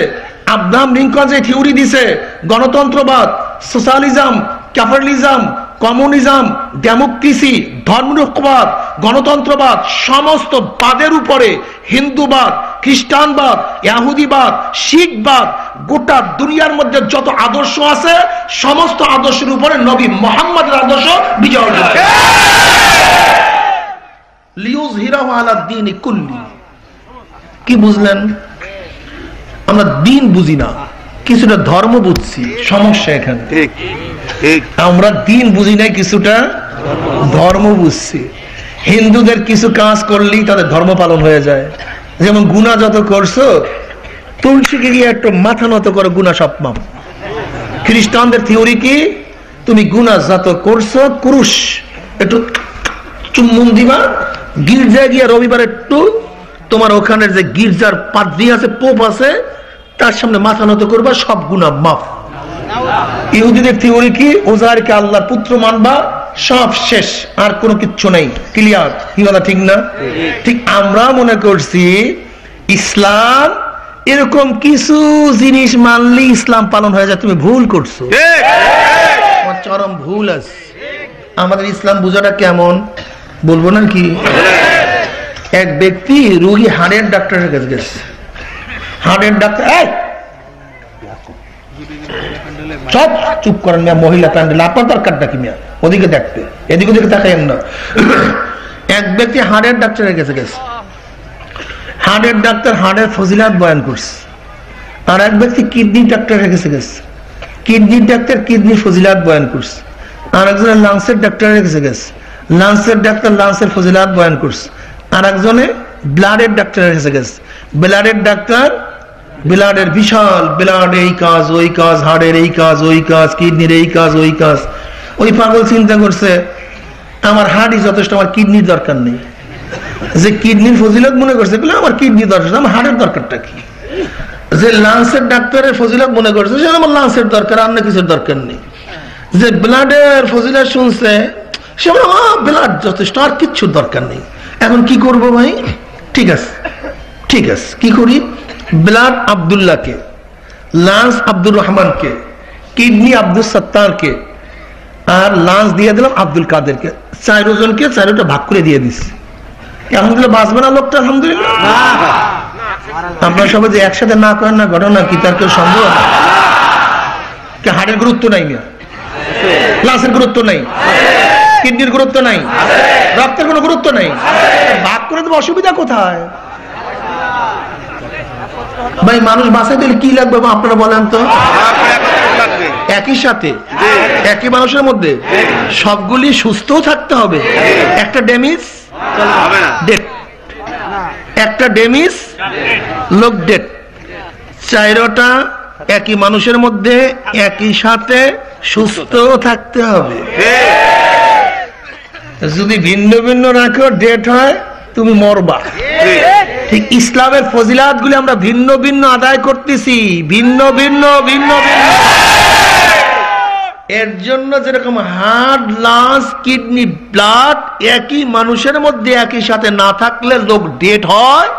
আব্রাহাম লিঙ্কন যে থিওরি দিছে, গণতন্ত্রবাদ, সোশ্যালিজম, ক্যাপিটালিজম কমিউনিজম, ডেমোক্রেসি, ধর্মনিরপেক্ষবাদ, গণতন্ত্রবাদ, সমস্ত বাদের উপরে হিন্দুবাদ, খ্রিস্টানবাদ, ইয়াহুদিবাদ, শিখবাদ, গোটা দুনিয়ার মধ্যে যত আদর্শ আছে, সমস্ত আদর্শের উপরে নবী মোহাম্মদের আদর্শ বিজয় অর্জন করে। লিউজহিরাহু আলা দ্বীনি কুল্লি। কি বুঝলেন আমরা দিন বুঝি না, কিছুটা ধর্ম বুঝছি, সমস্যা এখানে ঠিক আমরা দিন বুঝি না কিছুটা ধর্ম বুঝছি। হিন্দুদের কিছু কাজ করলেই তাদের ধর্ম পালন হয়ে যায়। যেমন গুণা যত করছ, তুলসীকে গিয়ে একটু মাথা নত করো, গুণা সব খ্রিস্টানদের থিওরি কি? তুমি গুণা যত করছ কুরুষ একটু চুম্বন দিবা, গির্জায় গিয়ে রবিবার একটু তোমার ওখানের যে গির্জার পাদ্রি আছে, পোপ আছে, তার সামনে মাথা নত করবা, সব গুণা মাফ। ইহুদিদের থিওরি কি? ওজারকে আল্লাহর পুত্র মানবা সব শেষ আর কোনো কিচ্ছু নেই। ক্লিয়ার কি কথা ঠিক না? ঠিক আমরা মনে করছি ইসলাম এরকম কিছু জিনিস মানলে ইসলাম পালন হয়ে যায় তুমি ভুল করছ। চরম ভুল আছে। আমাদের ইসলাম বোঝাটা কেমন? বলব না কি? এক ব্যক্তি রুগী হাড়ের ডাক্তারের কাছে গেছে। হাড়ের ডাক্তার সব চুপ করেন মিয়া, মহিলা প্যান্ডেল আপনার দরকারটা কি মিয়া? ওদিকে দেখতে, এদিকে ওদিকে তাকাইন না। এক ব্যক্তি হার্টের ডাক্তারের কাছে গেছে। হার্টের ডাক্তার হার্টের ফজিলাত বয়ান করছে। আর এক ব্যক্তি কিডনি ডাক্তারের কাছে গেছে। কিডনির ডাক্তার কিডনি ফজিলাত বয়ান করছে। আর একজনের লাংসের ডাক্তারের কাছে গেছে। লাংসের ডাক্তার লাংসের ফজিলাত বয়ান করছে। আর একজনে ব্লাডের ডাক্তারের কাছে গেছে। ব্লাডের ডাক্তার ব্লাডের বিশাল ব্লাড, এই কাজ, ওই কাজ, হাড়ের এই কাজ, ওই কাজ, কিডনির এই কাজ, ওই কাজ। ওই পাগল চিন্তা করছে, আমার হাড়ই যথেষ্ট, আমার কিডনির দরকার নেই। যে কিডনির ফজিলত মনে করছে বলে আমার কিডনি দরকার, আমার হাড়ের দরকারটা কি? যে লাংসের ডাক্তারের ফজিলত মনে করছে, সে আমার লাংসের দরকার, আর কিছুর দরকার নেই। যে ব্লাডের ফজিলত শুনছে, সে ব্লাড যথেষ্ট, আর কিচ্ছু দরকার নেই। এখন কি করব ভাই? ঠিক আছে ঠিক আছে, কি করি? ব্লাড আবদুল্লাহকে লান্স আব্দুর রহমানকে কিডনি আব্দুল সত্তারকে আর লাঞ্চ দিয়ে দিলাম আব্দুল কাদেরকে চারজনকে চারোটা ভাগ করে দিয়ে দিচ্ছি আলহামদুলিল্লাহ বাঁচবে না লোকটা আলহামদুলিল্লাহ আপনার সবাই যে একসাথে না করেন না ঘটনা কি তার কেউ সম্ভব কি হাড়ের গুরুত্ব নাই মিয়া লাশের গুরুত্ব নাই কিডনির গুরুত্ব নাই রক্তের কোনো গুরুত্ব নাই ভাগ করে দেবো অসুবিধা কোথায় ভাই, মানুষ বাঁচাই দিলে কি লাগবে আপনারা বলেন তো? একই সাথে, একই মানুষের মধ্যে সবগুলি সুস্থ থাকতে হবে। একটা ড্যামেজ একটা ডেমিস, লোক ডেট। চাইরটা একই মানুষের মধ্যে একই সাথে সুস্থ থাকতে হবে। যদি ভিন্ন ভিন্ন রাখো ডেট হয় তুমি মরবা। ঠিক ইসলামের ফজিলাত গুলি আমরা ভিন্ন ভিন্ন আদায় করতেছি। ভিন্ন ভিন্ন ভিন্ন ভিন্ন। এর জন্য যেরকম হার্ট, লাংস, কিডনি, ব্লাড একই মানুষের মধ্যে একই সাথে না থাকলে লোক ডেট হয়,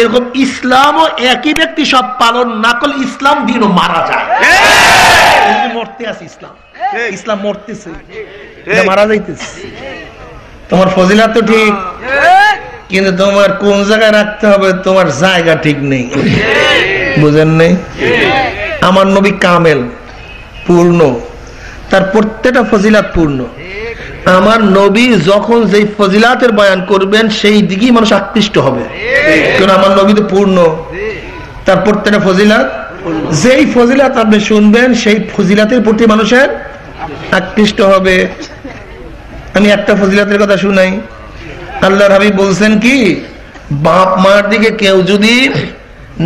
এরকম ইসলামও একই ব্যক্তি সব পালন না করলে ইসলাম দিনও মারা যায়। মরতে আছে ইসলাম। ইসলাম মরতেছে। মারা যাইতেছে। তোমার ফজিলা তো ঠিক। কিন্তু তোমার কোন জায়গায় রাখতে হবে? তোমার জায়গা ঠিক নেই। বুঝেন নেই? আমার নবী কামেল, পূর্ণ। তার প্রত্যেকটা ফজিলাত পূর্ণ। আমার নবী যখন যেই ফজিলাতের বয়ান করবেন, সেই দিকেই মানুষ আকৃষ্ট হবে। কারণ আমার নবী তো পূর্ণ। তার প্রত্যেকটা ফজিলাত, যেই ফজিলাত আপনি শুনবেন, সেই ফজিলাতের প্রতি মানুষের আকৃষ্ট হবে। আমি একটা ফজিলাতের কথা শুনাই। আল্লাহর হাবিব বলছেন কি, বাপ মার দিকে কেউ যদি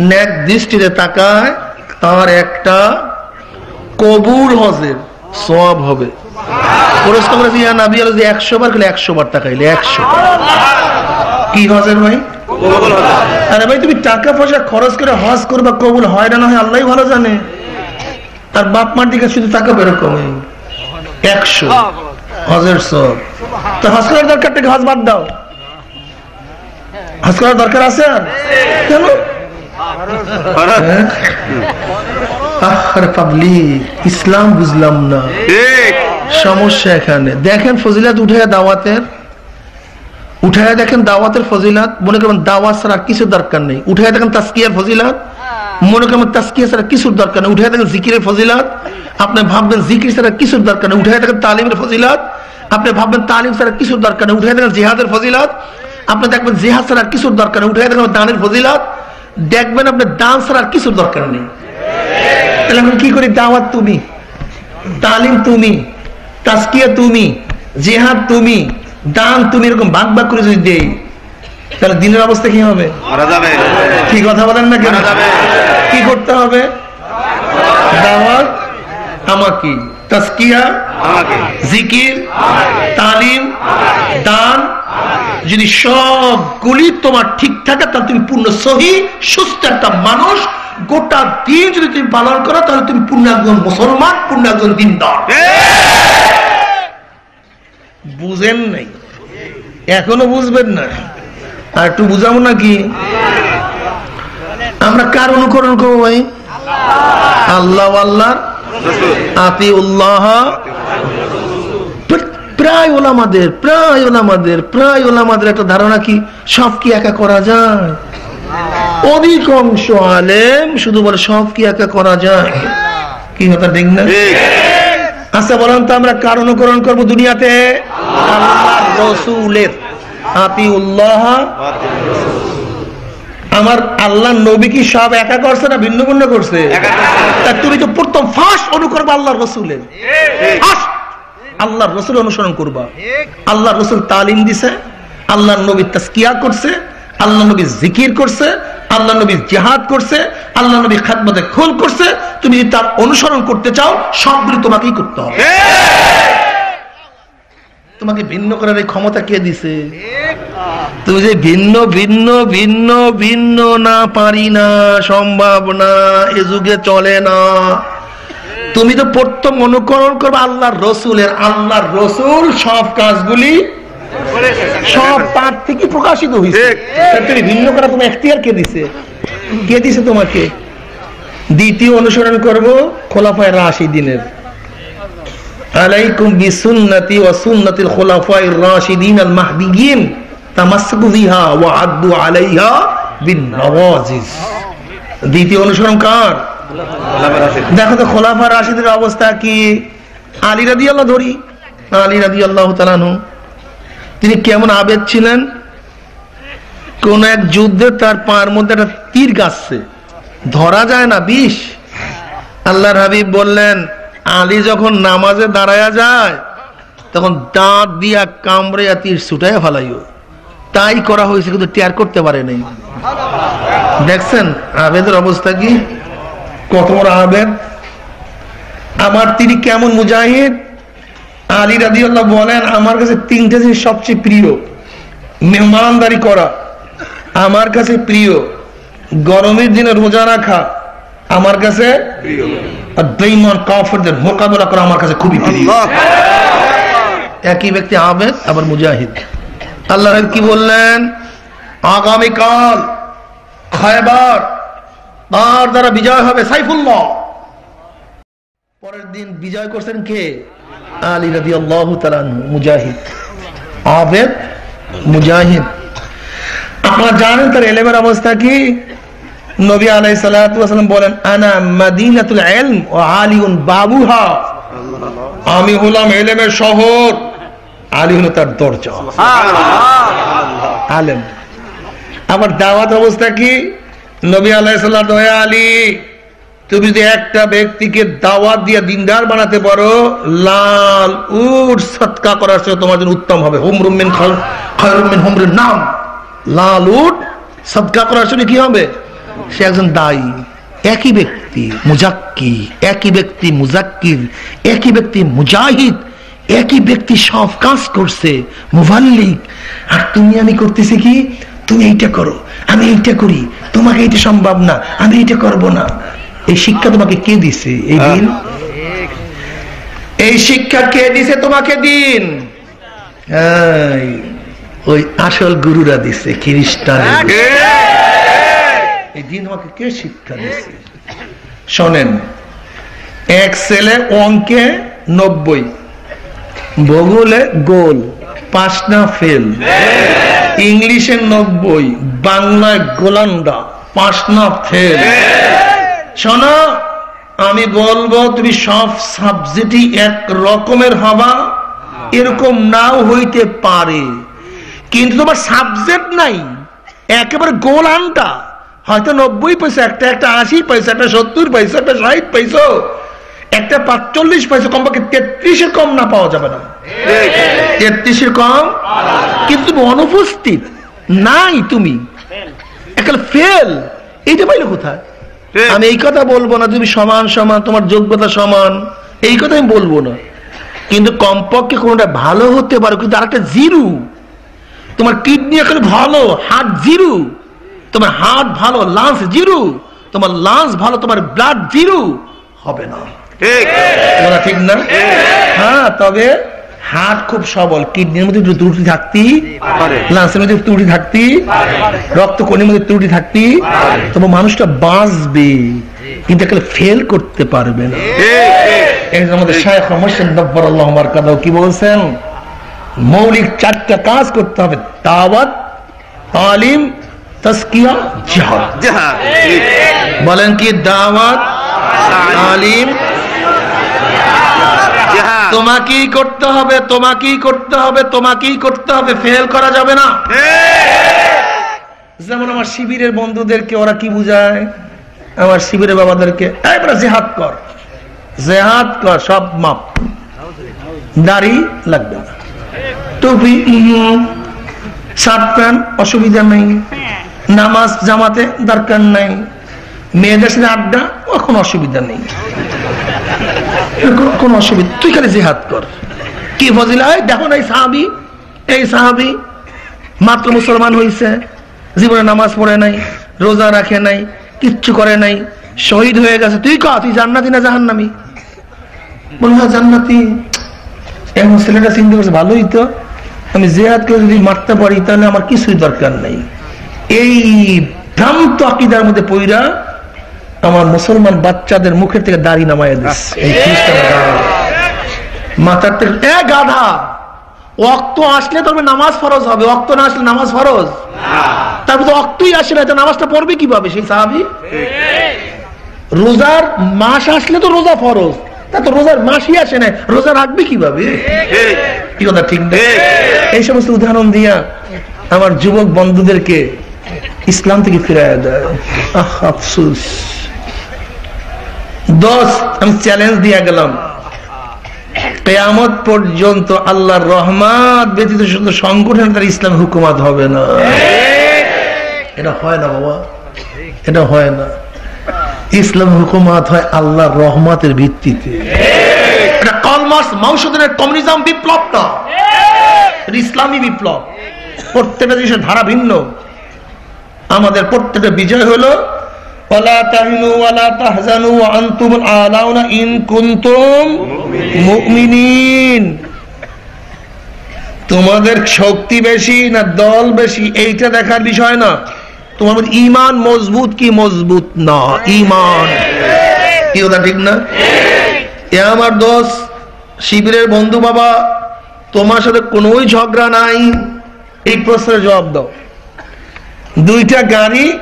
ন্যাক দৃষ্টিতে তাকায়, তার একটা কবুল হজের সব হবে। একশো বার গেলে একশো বার টাকাইলে একশো কি হজের ভাই? আরে ভাই, তুমি টাকা পয়সা খরচ করে হজ করবা, কবুল হয় না হয় আল্লাহ ভালো জানে। আর বাপ মার দিকে শুধু টাকা বেরকম একশো। হজের সব তো হজ করার দরকার থেকে হজ বাদ দাও। হজ করার দরকার আছে আর? কেন? ইসলাম বুঝলাম না। সমস্যা এখানে। দেখেন ফজিলাত উঠে দাওয়াতের উঠে দেখেন দাওয়াতের ফজিলাত মনে করেন দাওয়াত ছাড়া কিছু দরকার নেই। উঠে দেখেন তাস্কিয়ার ফজিলাত মনে করেন তাস্কিয়া ছাড়া কিছুর দরকার নেই। উঠে দেখেন জিকিরের ফজিলাত আপনি ভাববেন জিকির ছাড়া কিছুর দরকার নেই। উঠে দেখেন তালিমের ফজিলাত আপনি ভাববেন তালিম ছাড়া কিছুর দরকার নেই। উঠে দেখেন জিহাদের ফজিলাত আপনি দেখবেন জেহাদ ছাড়া কিছুর দরকার নেই। উঠে দেখেন দানের ফজিলাত। দেখবেন আপনার দান ছাড়া কিছুর দরকার নেই। তাহলে এখন কি করি? দাওয়াত তুমি তালিম তুমি তাস্কিয়া তুমি জেহাদ তুমি দান তুমি এরকম ভাগ ভাগ করে যদি দেই তাহলে দিনের অবস্থা কি হবে? কি কথা বলেন না কেন? কি করতে হবে? দাওয়াত আমাকে তাস্কিয়া জিকির তালিম দান। যদি সবগুলি তোমার ঠিক থাকে তাহলে তুমি পূর্ণ সহি সুস্থ একটা মানুষ। গোটা দিন যদি তুমি পালন করো তাহলে তুমি পূর্ণ একজন মুসলমান পূর্ণ একজন দিনদার। বুঝেন নাই। এখনও বুঝবেন না। আর একটু বুঝাবো নাকি? আমরা কার অনুকরণ করব ভাই? আল্লাহ আল্লাহ। আতি উল্লাহ। প্রায় ওলামাদের প্রায় ওলামাদের প্রায় ওলামাদের একটা ধারণা কি? সব কি একা করা যায়? অধিকাংশ আলেম শুধু বলে সব কি একা করা যায়? কি কথা ঠিক না? আচ্ছা বলেন তো আমরা কার অনুকরণ করব দুনিয়াতে? আল্লাহ রসুলের। আতি উল্লাহ। আমার আল্লাহ নবী কি সব একা করছে না ভিন্ন ভিন্ন করছে? তা তুমি তো প্রথম ফার্স্ট অনুকরণ আল্লাহ রসুলের। First আল্লাহ রসুল অনুসরণ করবা। আল্লাহ রসুল তালিম দিছে আল্লাহ নবী তাস্কিয়া করছে আল্লাহ নবী জিকির করছে আল্লাহ নবী জেহাদ করছে আল্লাহ নবী খাতমতে খোল করছে। তুমি যদি তার অনুসরণ করতে চাও সবগুলি তোমাকেই করতে হবে। তোমাকে ভিন্ন করার এই ক্ষমতা কে দিছে? তুমি যে ভিন্ন ভিন্ন ভিন্ন ভিন্ন না পারি না সম্ভব না এ যুগে চলে না। তুমি তো প্রথম অনুকরণ করবে আল্লাহর রসুলের। আল্লাহর রসুল সব কাজগুলি সব তার থেকে প্রকাশিত হয়েছে তুমি ভিন্ন করা তোমার এখতিয়ার কে দিছে? কে দিছে তোমাকে? দ্বিতীয় অনুসরণ করব খোলাফায় রাশি দিনের আলাইকুম বিসুন্নতি ওয়া সুন্নাতিল খুলাফায়ে রাশিদিন আল মাহদিয়িন তামাসসাকু বিহা ওয়া আদ্দু আলাইহা বিন নওয়াজিজ। দ্বিতীয় অনুসরণ কার? দেখো তো খোলাফা রাশিদের অবস্থা কি? আলী রাদিয়াল্লাহ ধরি। আলী রাদিয়াল্লাহু তাআলা আনহু। তিনি কেমন আবেদ ছিলেন? কোন এক যুদ্ধে তার পায়ের মধ্যে একটা তীর গাছছে ধরা যায় না, বিষ। আল্লাহর হাবিব বললেন আলী যখন নামাজে দাঁড়ায়া যায়, তখন দাঁত দিয়া কামড়ে তীর ছুটাইয়া ফেলাইও। তাই করা হয়েছে, কিন্তু টেয়ার করতে পারে নাই। দেখছেন আবেদের অবস্থা কি? কত আবেদ। আমার তিনি কেমন মুজাহিদ? আলী রাদিউল্লাহ বলেন, আমার কাছে তিনটে জিনিস সবচেয়ে প্রিয়। মেহমানদারি করা, আমার কাছে প্রিয়। গরমের দিনে রোজা রাখা আমার কাছে আর বেঈমান কাফেরদের মোকাবেলা করা আমার কাছে খুবই প্রিয়। একই ব্যক্তি আবেদ আবার মুজাহিদ। আল্লাহ কি বললেন? আগামীকাল খায়বার তার দ্বারা বিজয় হবে সাইফুল্লাহ। পরের দিন বিজয় করছেন কে? আলী রাদি আল্লাহ মুজাহিদ। আবেদ মুজাহিদ। আপনারা জানেন তার এলেমের অবস্থা কি? নবী আলাই সাল্লাম বলেন আনা মাদিনাতুল ইলম ও আলিউন বাবুহা। আমি হলাম এলেমের শহর। আলী হলো তার দরজা। আলেম। আমার দাওয়াত অবস্থা কি? নবী আলাইসাল্লাম আলী তুমি যদি একটা ব্যক্তিকে দাওয়াত দিয়ে দিনদার বানাতে পারো লাল উট সৎকা করার চেয়ে তোমার জন্য উত্তম হবে। হুমরুমিন খয়রুমিন হুমরুর নাম। লাল উট সৎকা করার জন্য কি হবে? সে একজন দায়ী একই ব্যক্তি মুজাক্কি একই ব্যক্তি মুজাক্কির একই ব্যক্তি মুজাহিদ একই ব্যক্তি সব কাজ করছে মুভাল্লিক। আর তুমি আমি করতেছি কি? তুমি এইটা করো আমি এইটা করি তোমাকে এইটা সম্ভব না আমি এইটা করব না। এই শিক্ষা তোমাকে কে দিছে এই দিন? এই শিক্ষা কে দিছে তোমাকে দিন? ওই আসল গুরুরা দিছে খ্রিস্টান এই দিন তোমাকে কে শিক্ষা দিছে শোনেন, এক ছেলে অঙ্কে নব্বই, ভূগোলে গোল পাঁচ না ফেল, ইংলিশে নব্বই, বাংলায় গোলান্ডা না ফেল। শোনো, আমি বলব, তুমি সব সাবজেক্টই এক রকমের হবা, এরকম নাও হইতে পারে। কিন্তু তোমার সাবজেক্ট নাই, একেবারে গোল আনটা হয়তো নব্বই পয়সা, একটা একটা আশি পয়সা, একটা সত্তর পয়সা, একটা ষাট পয়সা, একটা পাঁচচল্লিশ পয়সা কমপক্ষে তেত্রিশের কম না পাওয়া যাবে না। তেত্রিশের কম? কিন্তু অনুপস্থিত, নাই তুমি। ফেল এইটা পাইলে কোথায়? আমি এই কথা বলব না, তুমি সমান সমান, তোমার যোগ্যতা সমান, এই কথা আমি বলব না। কিন্তু কমপক্ষে কোনটা ভালো হতে পারো, কিন্তু আর একটা জিরু। তোমার কিডনি এখন ভালো, হার্ট জিরু। তোমার হার্ট ভালো লাংস জিরু তোমার লাংস ভালো তোমার ব্লাড জিরু হবে না। ঠিক। না? হ্যাঁ তবে হার্ট খুব সবল। কিডনির মধ্যে ত্রুটি থাকতি। লাংসের মধ্যে ত্রুটি থাকতি। রক্ত কণির মধ্যে ত্রুটি থাকতি। তবে মানুষটা বাঁচবে। কিন্তু ফেল করতে পারবে না। আমাদের শায়েখ নব্বর আল্লাহ কি বলছেন? মৌলিক চারটা কাজ করতে হবে। দাওয়াত তালিম তস্কিয়া জিহাদ। বলেন কি দাওয়াত তালিম? তোমাকেই করতে হবে তোমাকেই করতে হবে তোমাকেই করতে হবে ফেল করা যাবে না। যেমন আমার শিবিরের বন্ধুদেরকে ওরা কি বুঝায়? আমার শিবিরের বাবাদেরকে জেহাদ কর। জেহাদ কর সব মাপ। দাড়ি লাগবে না। টুপি শার্ট প্যান্ট অসুবিধা নেই। নামাজ জামাতে দরকার নাই। মেয়েদের সাথে আড্ডা এখন অসুবিধা নেই। কোনো- কোনো অসুবিধা তুই খালি জেহাদ কর। কি ফজিলা দেখো না এই সাহাবি। এই সাহাবি মাত্র মুসলমান হয়েছে জীবনে নামাজ পড়ে নাই, রোজা রাখে নাই, কিচ্ছু করে নাই, শহীদ হয়ে গেছে। তুই ক? তুই জান্নাতি না জাহান্নামি? বলুন হ্যাঁ জান্নাতি। এখন ছেলেটা চিন্তা করছে ভালোই তো। আমি জেহাদ করে যদি মারতে পারি, তাহলে আমার কিছুই দরকার নেই। এই ভ্রান্ত আকিদার মধ্যে পইরা আমার মুসলমান বাচ্চাদের মুখের থেকে দাড়ি নামায় এই খ্রিস্টানরা। মাথার থেকে এ গাধা! অক্ত আসলে তবে নামাজ ফরজ হবে অক্ত না আসলে নামাজ ফরজ? তারপর তো অক্তই আসে না নামাজটা পড়বে কীভাবে? সেই সাহাবি? রোজার মাস আসলে তো রোজা ফরজ। তা তো রোজার মাসই আসে না রোজা রাখবে কীভাবে? কি কথা ঠিক না? এই সমস্ত উদাহরণ দিয়া আমার যুবক বন্ধুদেরকে ইসলাম থেকে ফিরাইয়া দেয়। আহ, আফসোস। দশ আমি চ্যালেঞ্জ দিয়া গেলাম। কেয়ামত পর্যন্ত আল্লাহর রহমাত ব্যতীত শুধু সংগঠন তার ইসলাম হুকুমাত হবে না। এটা হয় না বাবা। এটা হয় না। ইসলাম হুকুমাত হয় আল্লাহর রহমাতের ভিত্তিতে। এটা কলমাস মাংসদের কমিউনিজম বিপ্লব না ইসলামী বিপ্লব। প্রত্যেকটা দেশের ধারা ভিন্ন। আমাদের প্রত্যেকটা বিজয় হলো তোমাদের শক্তি বেশি না দল বেশি, এইটা দেখার বিষয় না। মধ্যে ইমান মজবুত কি মজবুত না? ইমান কি কথা, ঠিক না? এ আমার দোষ শিবিরের বন্ধু বাবা, তোমার সাথে কোনোই ঝগড়া নাই। এই প্রশ্নের জবাব দাও। দুইটা গাড়ি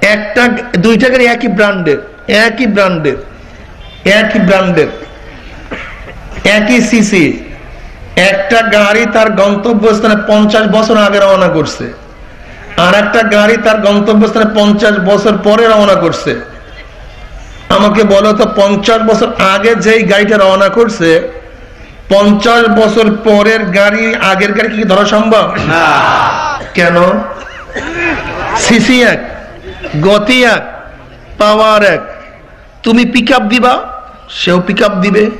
একটা দুইটা গাড়ি একই ব্র্যান্ডের একই ব্র্যান্ডের একই ব্র্যান্ডের একই সিসি একটা গাড়ি তার গন্তব্যস্থানে পঞ্চাশ বছর আগে রওনা করছে আর একটা গাড়ি তার গন্তব্যস্থানে পঞ্চাশ বছর পরে রওনা করছে। আমাকে বলো তো পঞ্চাশ বছর আগে যেই গাড়িটা রওনা করছে পঞ্চাশ বছর পরের গাড়ি আগের গাড়ি কি ধরা সম্ভব? কেন? সিসি এক, গতি এক, পাওয়ার এক। তুমি পিক দিবা, সেও পিক দিবে।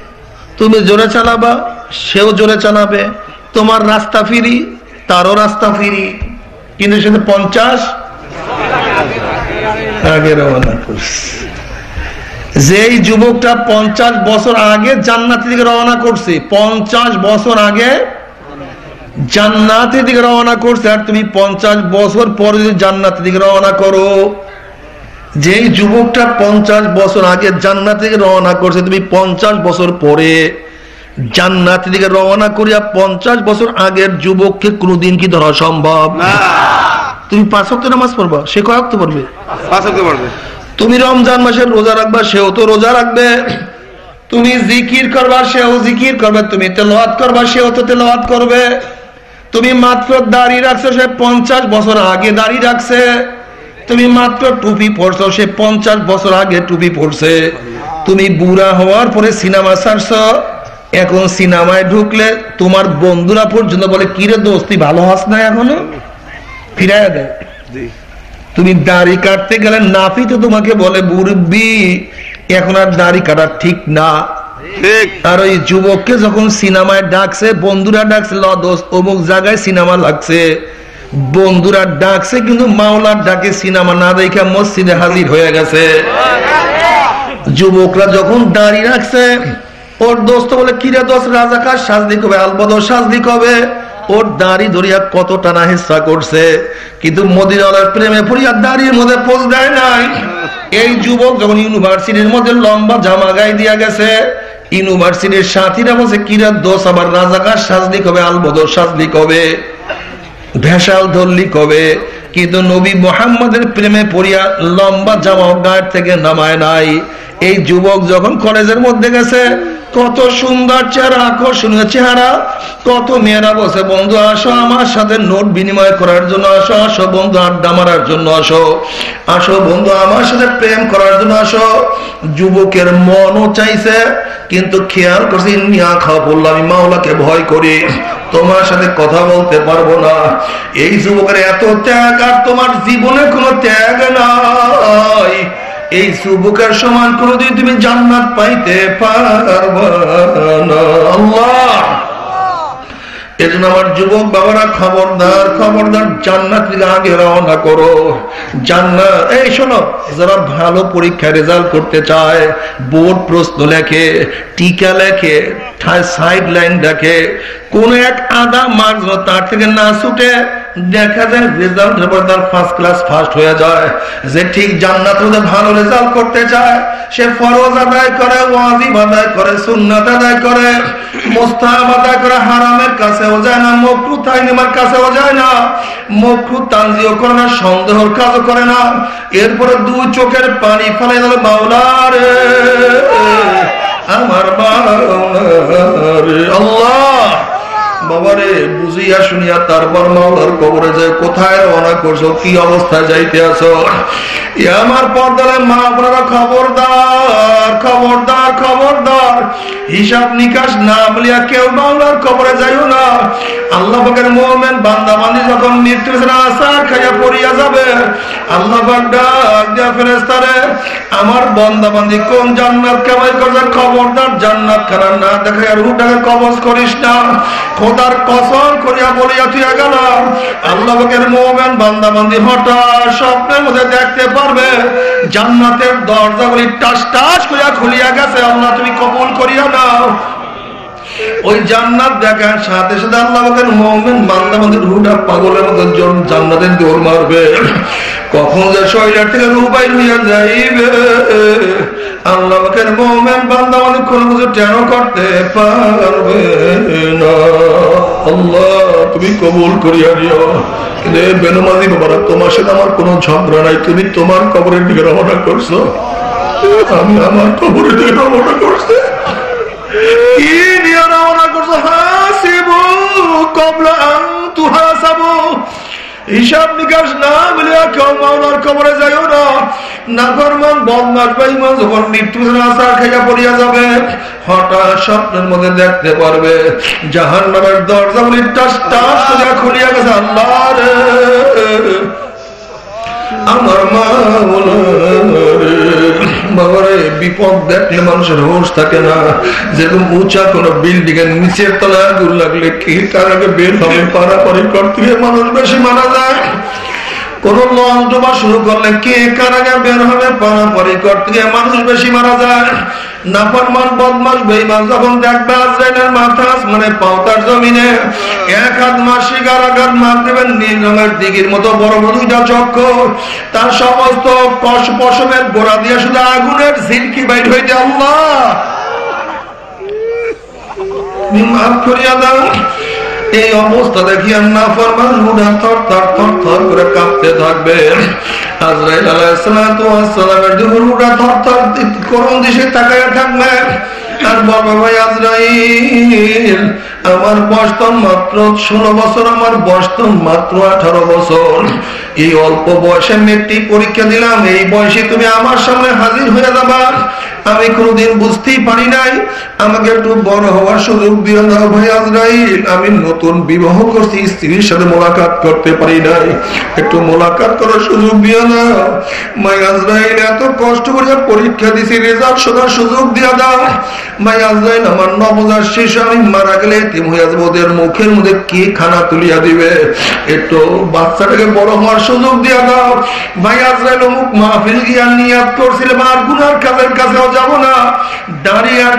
তুমি জোরে চালাবা, সেও জোরে চালাবে। তোমার রাস্তা ফিরি, তারও রাস্তা ফিরি। কিন্তু সেটা পঞ্চাশ? আগে রওনা করছে। যেই যুবকটা পঞ্চাশ বছর আগে জান্নাতের দিকে রওনা করছে, পঞ্চাশ বছর আগে জান্নাতের দিকে রওনা করছে আর তুমি পঞ্চাশ বছর পরে যদি জান্নাতের দিকে রওনা করো যেই যুবকটা পঞ্চাশ বছর আগে জান্নাত থেকে রওনা করছে তুমি পঞ্চাশ বছর পরে জান্নাতের দিকে রওনা করিয়া পঞ্চাশ বছর আগের যুবককে কোনোদিন কি ধরা সম্ভব? তুমি পাঁচ অক্ট নামাজ পড়বা সে কয় অক্ট পড়বে। তুমি রমজান মাসের রোজা রাখবা সেও তো রোজা রাখবে। তুমি জিকির করবা সেও জিকির করবে। তুমি তেলাওয়াত করবা সেও তো তেলাওয়াত করবে। তুমি মাত্র দাড়ি রাখছো সে পঞ্চাশ বছর আগে দাড়ি রাখছে। তুমি মাত্র টুপি পরছো সে পঞ্চাশ বছর আগে টুপি পরছে। তুমি বুড়া হওয়ার পরে সিনেমা ছাড়ছ। এখন সিনেমায় ঢুকলে তোমার বন্ধুরা পর্যন্ত বলে কিরে দোস্তি ভালো হাস না এখনও? ফিরাইয়া দেয়। তুমি দাড়ি কাটতে গেলে নাফি তো তোমাকে বলে বুড়বি এখন আর দাড়ি কাটা ঠিক না। আর ওই যুবককে যখন সিনেমায় ডাকছে, বন্ধুরা ডাকছে, ল দোস্ত, অমুক জায়গায় সিনেমা লাগছে। বন্ধুরা ডাকছে, কিন্তু মাওলার ডাকে সিনেমা না দেখে মসজিদে হাজির হয়ে গেছে। যুবকরা যখন দাড়ি রাখছে, ওর দোস্ত বলে কিরে দোস্ত রাজাকার সাজদি কবে আলবদর সাজদি কবে ওর দাড়ি ধরিয়া কত টানা হিসা করছে। কিন্তু মদিনালার প্রেমে পড়িয়া দাড়ির মধ্যে পোজ দেয় নাই। এই যুবক যখন ইউনিভার্সিটির মধ্যে লম্বা জামা গায়ে দিয়া গেছে ইউনিভার্সিটির সাথীরা বলছে কিরাত দোষ, আবার রাজাকার সাজলি কবে আলবদর সাজলি কবে ভেসাল ধরলি কবে কিন্তু নবী মোহাম্মদের প্রেমে পড়িয়া লম্বা জামা গায়ের থেকে নামায় নাই। এই যুবক যখন কলেজের মধ্যে গেছে, কত সুন্দর চেহারা, আকর্ষণীয় চেহারা, কত মেয়েরা বসে বন্ধু, আসো আমার সাথে নোট বিনিময় করার জন্য আসো আসো বন্ধু, আড্ডা মারার জন্য আসো আসো বন্ধু, আমার সাথে প্রেম করার জন্য আসো। যুবকের মনও চাইছে, কিন্তু খেয়াল করছি নিয়া খাওয়া বলল আমি মাওলাকে ভয় করি, তোমার সাথে কথা বলতে পারব না। এই যুবকের এত ত্যাগ, আর তোমার জীবনে কোনো ত্যাগ নাই। এই যুবকের সমান কোনদিন তুমি জান্নাত পাইতে আল্লাহ! আমার যুবক বাবারা, খবরদার খবরদার, জান্নাত আগে রওনা করো। জান্নাত এই শোনো, যারা ভালো পরীক্ষায় রেজাল্ট করতে চায় বোর্ড প্রশ্ন লেখে, টিকা লেখে সাইড লাইন দেখে কোন এক আধা মার্ক তার থেকে না ছুটে দেখা যায় রেজাল্ট তার ফার্স্ট ক্লাস ফার্স্ট হয়ে যায়। যে ঠিক জান্নাত হতে ভালো রেজাল্ট করতে চায়, সে ফরজ আদায় করে, ওয়াজিব আদায় করে, সুন্নাত আদায় করে, মোস্তাহাব আদায় করে, হারামের কাছেও যায় না মকরু তাইনিমার কাছেও যায় না মকরু তানজিও করে না, সন্দেহর কাজও করে না। এরপরে দুই চোখের পানি ফেলে দিল মাওলারে আমার আল্লাহ। বাবারে, বুঝিয়া শুনিয়া তারপর মাওলার কবরে যায়, কোথায় রওনা করছ? কি অবস্থায় যাইতে এ আমার পর্দারে মা, আপনারা খবরদার খবরদার খবরদার। হিসাব নিকাশ না বলিয়া কেউ মাওলার কবরে যাইও না। আল্লাহ পাকের মোহামেন বান্দা বান্দি যখন মৃত্যু আসার খাইয়া পড়িয়া যাবে, আল্লাহ ফেরেস্তারে আমার বন্দা বান্দি কোন জান্নাত কামাই করছে? খবরদার জান্নাত খানা না দেখে আর রুটাকে কবজ করিস না। খোদার কসর করিয়া বলিয়া তুই গেলাম। আল্লাহ পাকের মোমেন বান্দাবান্দি হঠাৎ স্বপ্নের মধ্যে দেখতে পারবে, জান্নাতের দরজাগুলি টাস টাস করিয়া খুলিয়া গেছে। আল্লাহ তুমি কবুল করিয়া নাও। ওই জান্নাত দেখার সাথে সাথে আল্লাহ বলেন বান্দা আমাদের রুটা পাগলের মতো জন জান্নাতের দৌড় মারবে। কখন যে শরীরের থেকে রু বাইর হইয়া যাইবে বান্দা কোনো কিছু টেন করতে পারবে না। আল্লাহ, তুমি কবুল করিয়া কিন্তু বাবারা, তোমার সাথে আমার কোনো ঝগড়া নাই। তুমি তোমার কবরের দিকে রওনা করছ। আমি আমার কবরের দিকে রওনা করছি। কি নিয়ে রওনা করছ হাসিবু হিসাব নিকাশ না মিলিয়া কেউ মাওলার কবরে যাইও না। যখন পড়িয়া যাবে। হঠাৎ স্বপ্নের মধ্যে দেখতে পারবে। জাহান্নামের দরজাগুলি টাস টাস করে খুলিয়া গেছে আল্লাহ আমার মা বিপদ দেখলে মানুষের হোশ থাকে না। যেরকম উঁচা কোন বিল্ডিং এর নিচের তলায় আগুন লাগলে কি তার আগে বের হবে? পারাপারি করতে মানুষ বেশি মারা যায়। কোন লঞ্চ ডোবা শুরু করলে কে কার বের হবে? করতে গিয়ে মানুষ বেশি মারা যায়। নাফরমান বদমাস যখন দেখবে আজরাইলের মাথা মানে পাওতার জমিনে, এক হাত মাতৃবেন নীল রঙের দিঘির মতো বড় বড় দুইটা তার সমস্ত কষ পশমের গোড়া দিয়ে শুধু আগুনের ঝিলকি বাইর হইতে আল্লাহ। মাফ করিয়া দাও। এই অবস্থা দেখিয়া না ফরমান হুডা থর থর থর থর করে কাঁপতে থাকবে। আজরাইল আসসালামের জন্য হুডা থর থর করুন দিশে তাকায়া থাকবে। আর বলবে ভাই আজরাইল, আমার বয়স মাত্র ষোলো বছর, আমার বয়স মাত্র আঠারো বছর। এই অল্প বয়সে মেট্রিক পরীক্ষা দিলাম, এই বয়সে তুমি আমার সামনে হাজির হয়ে যাবা। আমি কোনোদিন বুঝতেই পারি নাই, আমাকে একটু বড় হওয়ার সুযোগ দাও ভাই আজরাইল। আমি নতুন বিবাহ করছি, স্ত্রীর সাথে মোলাকাত করতে পারি নাই। একটু মোলাকাত করার সুযোগ দাও মাই আজরাইল, এত কষ্ট করে পরীক্ষা দিছি রেজাল্ট শোনার সুযোগ দিয়ে দাও। আমার নবজাত শিশু, আমি মারা গেলে ওদের মুখের মধ্যে কি খানা তুলিয়া দিবে? একটু বাচ্চাটাকে বড় হওয়ার সুযোগ দিয়ে দাও। মাহফিল গিয়া করছিলাম আর গুনার কাজের কাছেও যাব না। দাঁড়িয়ে আর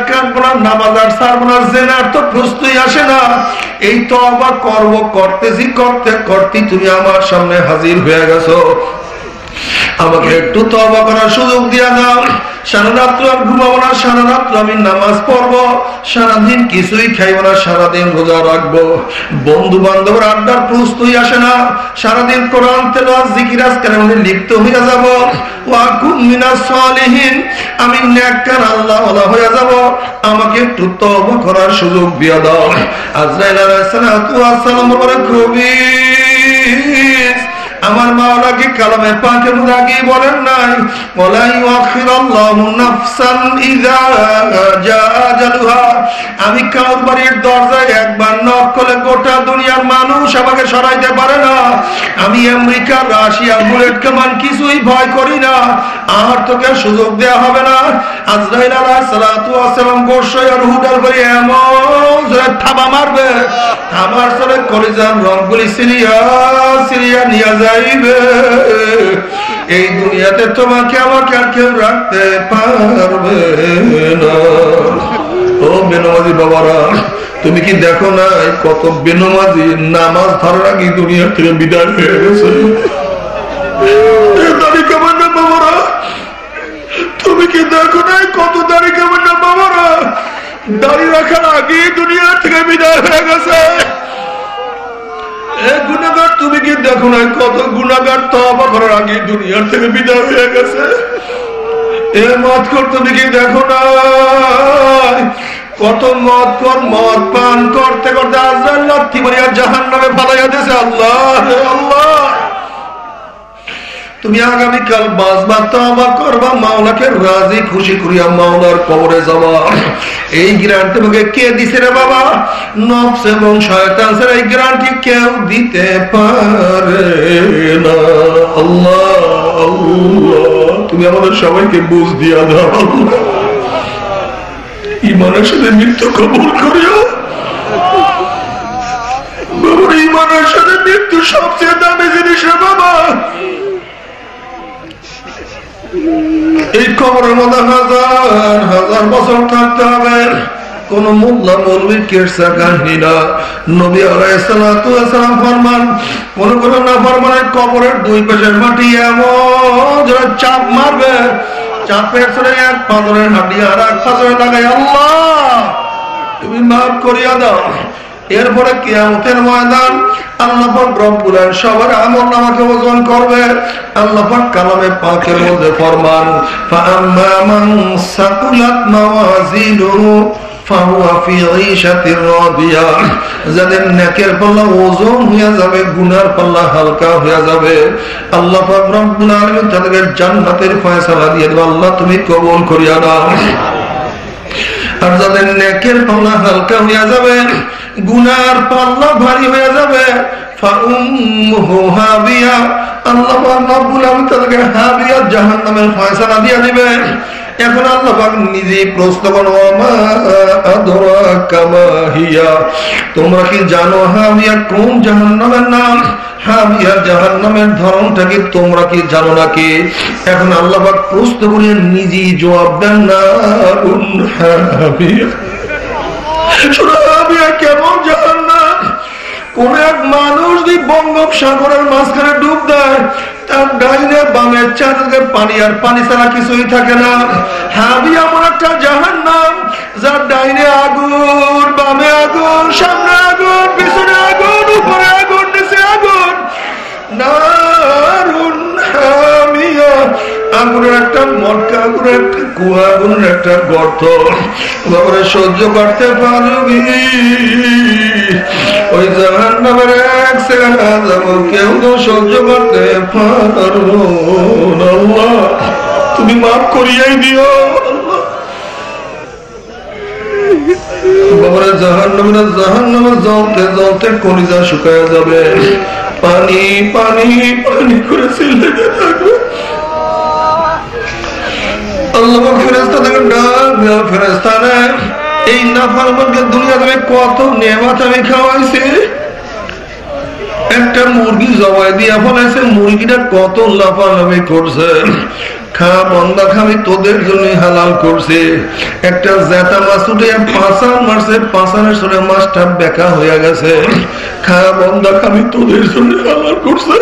জেনার তো আসে না। এই তো আবার করব, করতেছি, করতে করতে তুমি আমার সামনে হাজির হয়ে গেছো। আমাকে একটু তবা করার সুযোগ দিয়া দাও। সারা রাত্র আর ঘুমাবো না, সারা রাত্র আমি নামাজ পড়ব। সারাদিন কিছুই খাইবো না, সারাদিন রোজা রাখব। বন্ধু বান্ধব আড্ডার প্রস্তুই আসে না। সারাদিন কোরআন তেল জিকির আজকের মধ্যে লিপ্ত হইয়া যাব। আমি আল্লাহ হয়ে যাব। আমাকে একটু তবা করার সুযোগ দিয়া দাও। আজরাইল খুবই আমার মাওলাকে কালামে পাকের আগেই বলেন নাই। ওলাই আখিরাল্লাহু নাফসান আমি কাউর বাড়ির দরজায় একবার নক করলে গোটা দুনিয়ার মানুষ আমাকে সরাইতে পারে না। আমি আমেরিকা, রাশিয়া, বুলেট কামান কিছুই ভয় করি না। আর তোকে সুযোগ দেয়া হবে না। আজরাইল আলাইহিস সালাতু আর হুডাল করে এমন জোরে থাবা মারবে। আমার সরে কলিজার রংগুলি সিরিয়া সিরিয়া নিয়ে যাইবে এই দুনিয়াতে তোমাকে আমাকে আর কেউ রাখতে পারবে না। ও বেনমাজি বাবারা, তুমি কি দেখো না কত বেনমাজি নামাজ ধরার আগে দুনিয়া থেকে বিদায় হয়ে গেছে? দাড়ি তুমি কি দেখো না কত দাড়ি কেমন না বাবারা? দাড়ি রাখার আগে দুনিয়া থেকে বিদায় হয়ে গেছে। গুণাগার তুমি কি দেখো না কত গুণাগার তবা করার আগে দুনিয়ার থেকে বিদায় হয়ে গেছে। এ মত কর তুমি কি দেখো না কত মত কর, মদ পান করতে করতে আজ জাহান নামে পালাইয়া দিয়েছে আল্লাহ। আল্লাহ। তুমি আগামীকাল বাঁচবা তো আমার করবা, মাওলাকে রাজি, খুশি করিয়া মাওলার কবরে যাবা। এই গ্রান্টি তোমাকে কে দিছে রে বাবা? নফস এবং শয়তান স্যার এই গ্রান্টি কেউ দিতে পারে না। আল্লাহ তুমি আমাদের সবাইকে বুঝ দিয়া দাও। ইমানের সাথে মৃত্যু কবুল করিও। ইমানের সাথে মৃত্যু সবচেয়ে দামি জিনিস বাবা। এই কবরের মধ্যে হাজার হাজার বছর থাকতে হবে। কোন মোল্লা মৌলবীর কেরসা কাহিনী না। নবী আলাইসালাম ফরমান কোন কোন না ফরমানের কবরের দুই পেশের মাটি এমন যারা চাপ মারবে। চাপের সরে এক পাথরের হাঁটি আর এক পাথরে লাগাই আল্লাহ, তুমি মাফ করিয়া দাও। এরপরে কিয়ামতের ময়দান সবার আমল নামাকে ওজন করবে। কালামে মধ্যে ফরমান মান নেকের পাল্লা ওজন হয়ে যাবে, গুনার পাল্লা হালকা হয়ে যাবে। আল্লাহ তাদেরকে জান্নাতের ফয়সালা দিয়ে দেবে। আল্লাহ, তুমি কবুল করিয়া নাও। আর যাদের নেকের পাল্লা হালকা হইয়া যাবে গুনার পাল্লা ভারী হয়ে যাবে। করো তোমরা কি জানো হাবিয়া কোন জাহান্নামের নাম? হাবিয়া জাহান্নামের ধরনটা কি তোমরা কি জানো নাকি? এখন আল্লাহ প্রশ্ন করিয়া নিজেই জবাব দেন, না হাবিয়া কেমন জাহান্নাম? কোন এক মানুষ যদি বঙ্গোপসাগরের মাঝখানে ডুব দেয়, তার ডাইনে বামে চারদিকে পানি আর পানি ছাড়া কিছুই থাকে না। হাবি এমন একটা জাহান নাম যার ডাইনে আগুন, বামে আগুন, সামনে আগুন, পিছনে আগুন, উপরে আগুন, নিচে আগুন। হামিয়া বাবারে, সহ্য করতে পারবি ওই জাহান নামের এক কেউ তো সহ্য করতে তুমি মাফ করিয়াই দিও। বাবারে জাহান জাহান জলতে জলতে শুকায় যাবে। পানি পানি পানি করে থাকবে আল্লাহ ফেরেস্তা থেকে ডাক দেওয়া ফেরেস্তা এই নাফারমানকে দুনিয়া তুমি কত নেমাত আমি খাওয়াইছি। একটা মুরগি জবাই দিয়া ফলাইছে, মুরগিটা কত লাফালাফি করছে। খা, বন্দা খাবি তোদের জন্য হালাল করছে। একটা জেতা মাছ উঠে পাঁচান মারছে পাঁচানের সরে মাছটা বেকা হয়ে গেছে। খা, বন্দা খাবি তোদের জন্য হালাল করছে।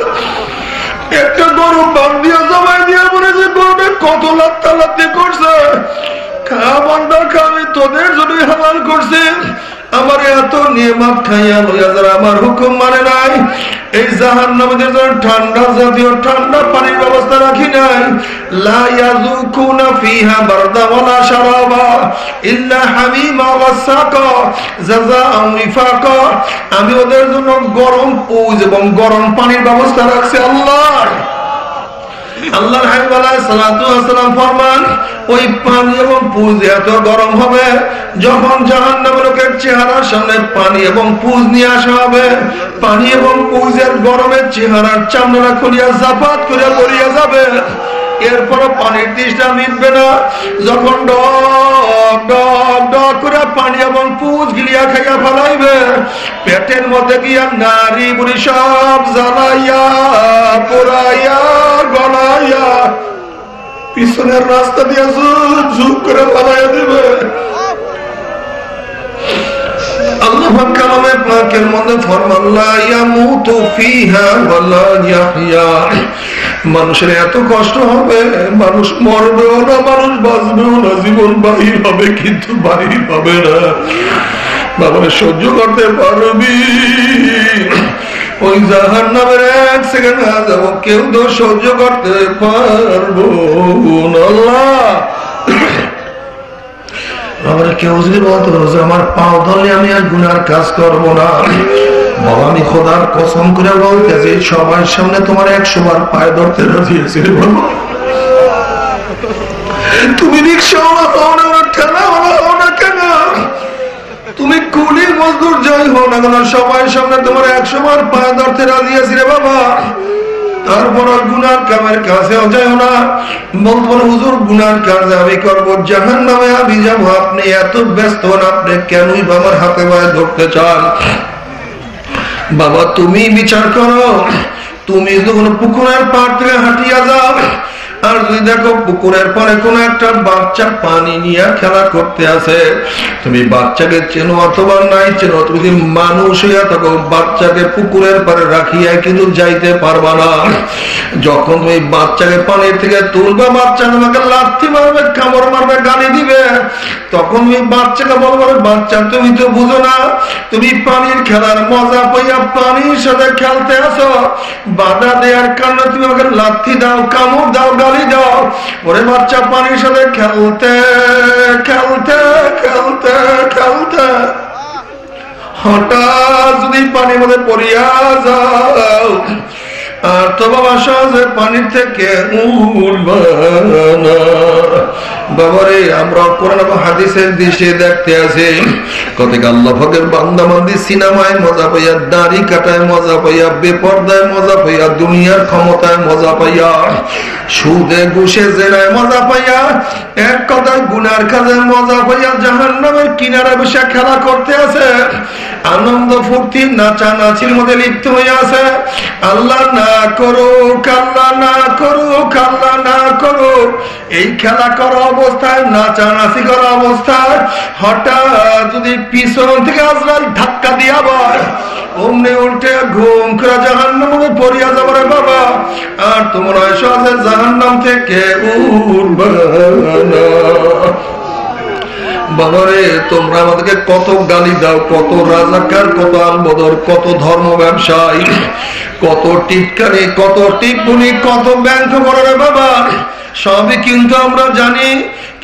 একটা গরু বান দিয়ে জমাই দিয়ে বলেছে গরুটা কত লাত্তা লাত্তি করছে। খা বান্ধা খাবি তোদের জন্য হালাল করছে। আমার এত নিয়মাত খাইয়া লইয়া যারা আমার হুকুম মানে নাই, এই জাহান নামদের জন্য ঠান্ডা জাতীয় ঠান্ডা পানির ব্যবস্থা রাখি নাই। আমি ওদের জন্য গরম পুজ এবং গরম পানির ব্যবস্থা রাখছি আল্লাহ। আল্লাহর হাবিব ফরমান, ওই পানি এবং পুজ এত গরম হবে, যখন জাহান্নামের লোকের চেহারার সামনে পানি এবং পুজ নিয়ে আসা হবে, পানি এবং পুজের গরমের চেহারার চামড়া খুলিয়া জাপাত করিয়া পড়িয়া যাবে। এরপরে পানির তৃষ্ণা মিটবে না। যখন করে পানি এবং পুজ গিলিয়া খাইয়া ফেলাইবে, পেটের মধ্যে গিয়া নারী বুড়ি সব জ্বালাইয়া, পোড়াইয়া, গলাইয়া পিছনের রাস্তা দিয়ে ঝুপ করে ফেলাইয়া দিবে। আল্লাহ কালামে পাকের মধ্যে ইয়ামুতু ফিহা ইয়াহইয়া। মানুষের এত কষ্ট হবে, মানুষ মরবেও না, মানুষ বাঁচবেও না, জীবন বাহির হবে, কিন্তু বাহির হবে না। বাবারে, সহ্য করতে পারবি। ওই জাহান নামের এক সেকেন্ড না যাব কেউ তো সহ্য করতে পারব আল্লাহ। কেউ যদি আমার পাও ধরলে আমি আর গুনার কাজ করব না। বাবা, আমি খোদার কসম করে বলতেছি, সবার সামনে তোমার একশো বার পায়ে ধরতে রাজি আছি তুমি রিক্সাওয়ালা হও না ঠেলাওয়ালা হও না কেন? তুমি কুলি মজদুর যাই হও না কেন? সবার সামনে তোমার একশো বার পায়ে ধরতে রাজি আছি রে বাবা। তারপর গুনার কামের না। বলব হুজুর, গুনার কাজ আমি করব। জাহান নামে আমি যাব। আপনি এত ব্যস্ত হন, আপনি কেনই বাবার হাতে পায়ে ধরতে চান? বাবা, তুমি বিচার করো। তুমি যখন পুকুরের পাড় থেকে হাঁটিয়া যাও আর যদি দেখো পুকুরের পরে কোন একটা বাচ্চা পানি নিয়ে খেলা করতে আছে তুমি বাচ্চাকে চেনো অথবা নাই চেনো, তুমি যদি মানুষ হইয়া থাকো, বাচ্চাকে পুকুরের পরে রাখিয়া কিন্তু যাইতে পারবা না। যখন তুমি বাচ্চাকে পানির থেকে তুলবা, বাচ্চা তোমাকে লাথি মারবে, কামড় মারবে, গালি দিবে। তখন তুমি বাচ্চাকে বলব বাচ্চা, তুমি তো বুঝো না, তুমি পানির খেলার মজা পাইয়া পানির সাথে খেলতে আসো। বাধা দেওয়ার কারণে তুমি আমাকে লাথি দাও, কামড় দাও, গালি দাও। ওরে বাচ্চা পানির সাথে খেলতে খেলতে খেলতে খেলতে। হঠাৎ যদি পানির মধ্যে পড়িয়া যাও, আর তো বাবা সহজে পানির থেকে উঠবা দুনিয়ার ক্ষমতায় মজা পাইয়া, সুদে জেনায় মজা পাইয়া, এক গুনার কাজে মজা পাইয়া জাহান নামের কিনারে বসে খেলা করতে আছে। আনন্দ ফুর্তি নাচা নাচির মধ্যে লিপ্ত হয়ে আছে। আল্লাহ না করো কাল্লা না করো কাল্লা না করো এই খেলা করা অবস্থায়, নাচানাচি করা অবস্থায়, হঠাৎ যদি পিছন থেকে আজরাল ধাক্কা দিয়ে আবার অমনি উল্টে ঘুম করে জাহান নামে পড়িয়া যাবার বাবা, আর তোমরা সহজে জাহান নাম থেকে বাবারে, তোমরা আমাদেরকে কত গালি দাও, কত রাজাকার, কত আলবদর কত ধর্ম ব্যবসায়ী, কত টিটকারি, কত টিপুনি কত ব্যাংক করে বাবা সবই কিন্তু আমরা জানি,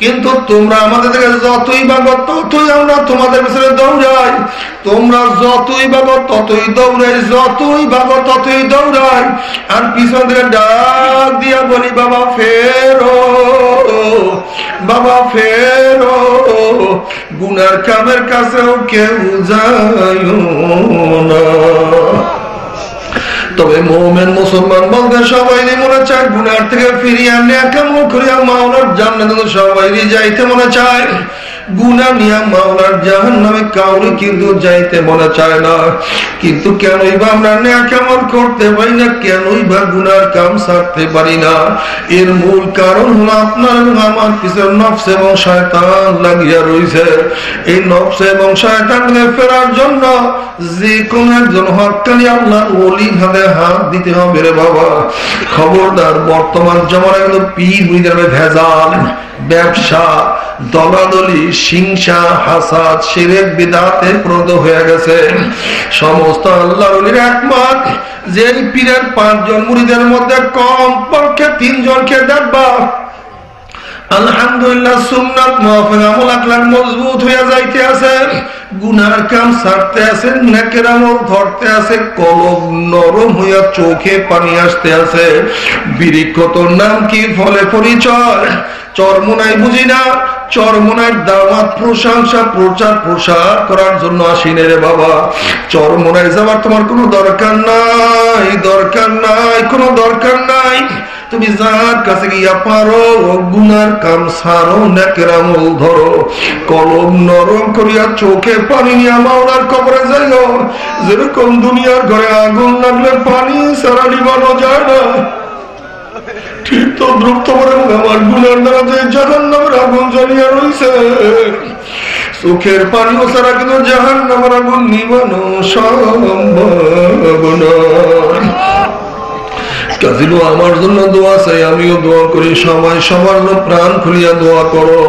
কিন্তু তোমরা আমাদের থেকে যতই বাগো, ততই আমরা তোমাদের পেছনে দৌড়াই। তোমরা যতই বাগো, ততই দৌড়াই, যতই বাগো, ততই দৌড়াই। আর পিছন থেকে ডাক দিয়া বলি, বাবা, ফেরো বাবা, ফেরো। গুনার কামের কাছেও কেউ যায় না। তবে মোমেন মুসলমান বলতে সবাই মনে চায়, গুনার থেকে ফিরিয়ে আনে মুখ করিয়া মাওলার জান্নাত সবাই যাইতে মনে চায়। গুনা নিয়া মাওলার জাহান নামে কাউরে কিন্তু যাইতে মনে চায় না। কিন্তু কেনই বা আমরা কেমন করতে পারি না কেনই বা গুনার কাম সারতে পারি না। এর মূল কারণ হলো আপনার এবং আমার পিছনে নফস এবং শয়তান লাগিয়া রয়েছে এই নফস এবং শয়তানকে ফেরার জন্য যে কোন একজন হকানি আল্লাহ ওলি হাতে হাত দিতে হবে রে বাবা। খবরদার, বর্তমান জমানায় কিন্তু পীর বুঝতে ভেজাল, ব্যবসা, দলাদলি হিংসা, হাসাদ, শিরেক, বিদাতে প্রদ হয়ে গেছে। সমস্ত আল্লাহ একমত যে পীরের পাঁচজন মুড়িদের মধ্যে কম পক্ষে তিনজনকে দেখবা আলহামদুলিল্লাহ সুন্নাত আমল মজবুত যাইতে আছে। গুনার কাম ছাড়তে আছে, নেকের আমল ধরতে আছে, কলম নরম হইয়া চোখে পানি আসতে আছে। বিরিক্ষতর নাম কি ফলে পরিচয়? চরমোনাই বুঝি না। চরমোনার দামাত প্রশংসা, প্রচার, প্রসার করার জন্য আসিনে রে বাবা। চরমোনায় যাবার তোমার কোনো দরকার নাই দরকার নাই, কোনো দরকার নাই। তুমি যার কাছে গিয়া পারো গুনার কাম সারো, নেকের ধরো। কলম নরম করিয়া চোখে পানি নিয়ে মাওলার কবরে যাইও। যেরকম দুনিয়ার ঘরে আগুন লাগলে পানি সারা নিবানো যায় না। ঠিক তো দ্রুত ছাড়া কিন্তু জাহান নামের আগুন নিবানো সম্ভব নয় আমার জন্য দোয়া চাই, আমিও দোয়া করি, সবাই সবার প্রাণ খুলিয়া দোয়া করো।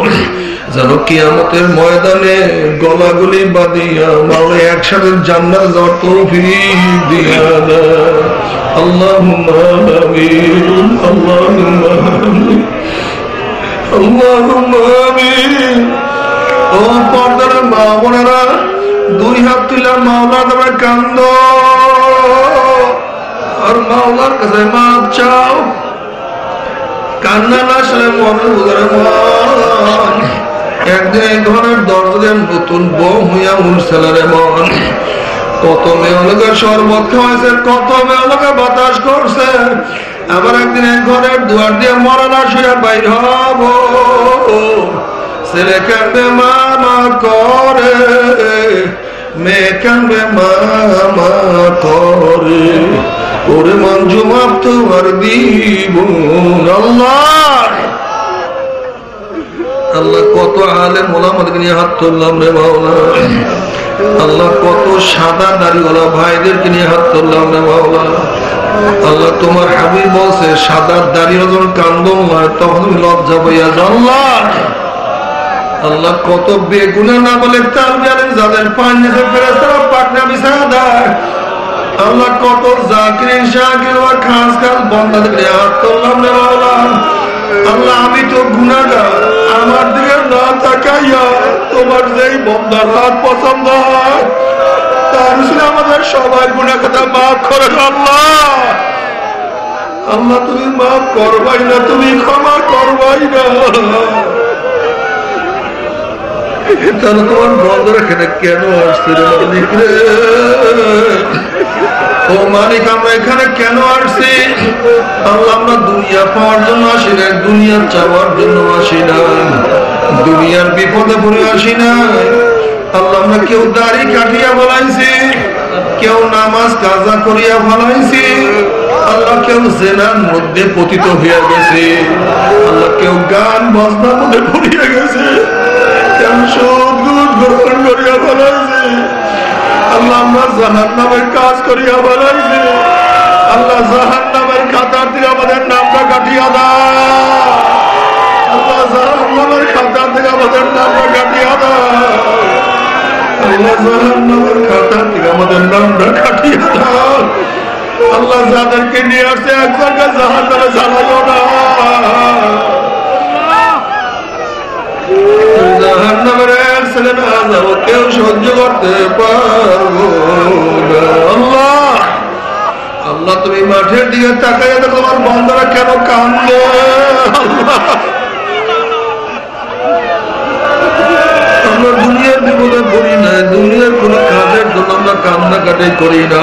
যেন কিয়ামতের ময়দানে গলাগুলি বাদিয়া মাওলা একসাথে জান্নাত যাওয়ার তৌফিক দিয়া আল্লাহুম্মা আমিন ও পর্দার মা বোনেরা, দুই হাত তুলা মাওলা তোমার কান্দ। মাওলার কাছে মাপ চাও। কান্না না আসলে মনের উদারে মন। একদিন এই ধরনের দরজাদের নতুন বউ হইয়া মুরসালারে মন কত মেয়লকে শরবত খাওয়াইছে কত মেয়লকে বাতাস করছে। আবার একদিন এক ঘরের দুয়ার দিয়ে মরানা শুয়ে বাইর হব। ছেলে কান্দে মামা করে। কান্দে ওরে মঞ্জু মাপ তোমার দিব আল্লাহ! আল্লাহ, কত আলে মোলামতকে নিয়ে হাত তুললাম রে মাওলা। আল্লাহ, কত সাদা দাড়িওয়ালা ভাইদেরকে নিয়ে হাত তুললাম রে মাওলা। আল্লাহ, তোমার হাবিব বলছে, সাদা দাড়িও যখন কান্দম হয় তখন লজ্জা পাইয়া আল্লাহ! আল্লাহ কত বেগুনা না বলে তাল যাদের পানি ফেরে তারা পাটনা দেয় আল্লাহ কত জাকির শাকির বা খাস খাস বন্ধাদের হাত তুললাম মাওলা আল্লাহ, আমি তো গুনাগার আমার দিকে না তাকাইয়া তোমার যেই বন্ধার হাত পছন্দ হয়, তার আমাদের সবাই গুণা কথা মাফ করে আল্লাহ। আল্লাহ, তুমি মাফ করবাই না, তুমি ক্ষমা করবাই না। তাহলে তোমার বন্ধ না কেন মালিক আমরা এখানে কেন আসছি? আমরা দুনিয়া পাওয়ার জন্য আসি না চাওয়ার জন্য আসি না, দুনিয়ার বিপদে পড়ে আসি না। আল্লাহ আমরা কেউ দাড়ি কাটিয়া বলাইছি, কেউ নামাজ কাজা করিয়া বলাইছি, আল্লাহ কেউ মধ্যে পতিত গেছে, আল্লাহ কেউ গান বজনার মধ্যে পড়িয়া গেছে। কেউ সব গ্রহণ করিয়া বলাইছে আল্লাহ কাজ করিয়া বলাইছি আল্লাহ জাহান নামের খাতার থেকে আমাদের নামটা কাটিয়া দাও। আল্লাহ জাহান নামের খাতার থেকে আমাদের নামটা কাটিয়া দাও। আল্লাহ জাহান নামের খাতার থেকে আমাদের নামটা কাটিয়া দাও। আল্লাহ যাদেরকে নিয়ে আসছে একজনকে জাহান নামে জ্বালাইও না জাহান নামের ছেলে না যাব কেউ সহ্য করতে পারব আল্লাহ! আল্লাহ, তুমি মাঠের দিকে তাকাই তোমার বন্ধরা কেন কান্দে আমরা দুনিয়ার বিপদে পড়ি না দুনিয়ার কোন কাজের জন্য আমরা কান্না কাটাই করি না।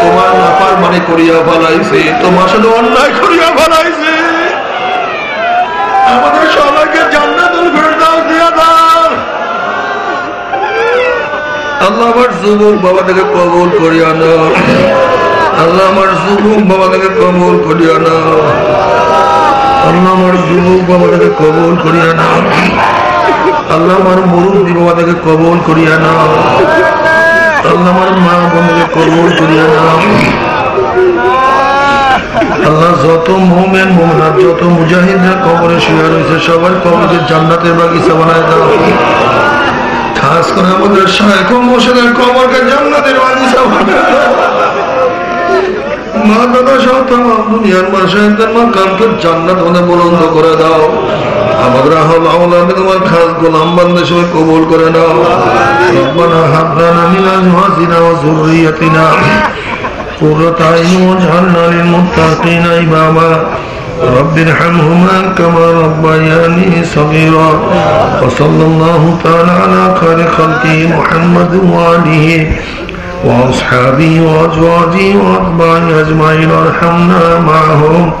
তোমার নাপার মানে করিয়া ফেলাইছি, তোমার সাথে অন্যায় করিয়া ফেলাইছি। আমাদের সবাইকে জান্নাতুল ফেরদাউস দিয়া দাও আল্লাহ আমার যুবক বাবা থেকে কবুল করিয়া না। আল্লাহ আমার যুবক বাবা থেকে কবুল করিয়া না। আল্লাহ আমার যুবক বাবা থেকে কবুল করিয়া না। আল্লাহ আমার মুরব্বী বাবা থেকে কবুল করিয়া না। আল্লাহ আমার মা বোনকে কবুল করিয়া না। আল্লাহ যত মোমেন মোমনাথ যত মুজাহিদরা কবরে শুয়ে রয়েছে সবাই কবরকে জান্নাতের বাগিচা বানায় দাও। খাস করে আমাদের শায়খ মোর্শেদের কবরকে জান্নাতের বাগিচা বানায় দাও মা দাদা সহ তামাম দুনিয়ার মাসায়কদের মাকামকে জান্নাত মধ্যে বুলন্দ করে দাও আমাদের আহল আওলাদে তোমার খাস গোলাম বান্ধে সবাই কবুল করে নাও রব্বানা হাবলানা মিন আজওয়াজিনা ওয়া যুররিয়াতিনা قرة عين واجعلنا للمتقين إماما رب ارحمهما كما ربياني صغيرا. وصلى الله تعالى على خير خلقه محمد وآله وأصحابه وأزواجه وأتباعه أجمعين. وارحمنا معهم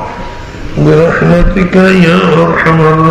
برحمتك يا أرحم الراحمين.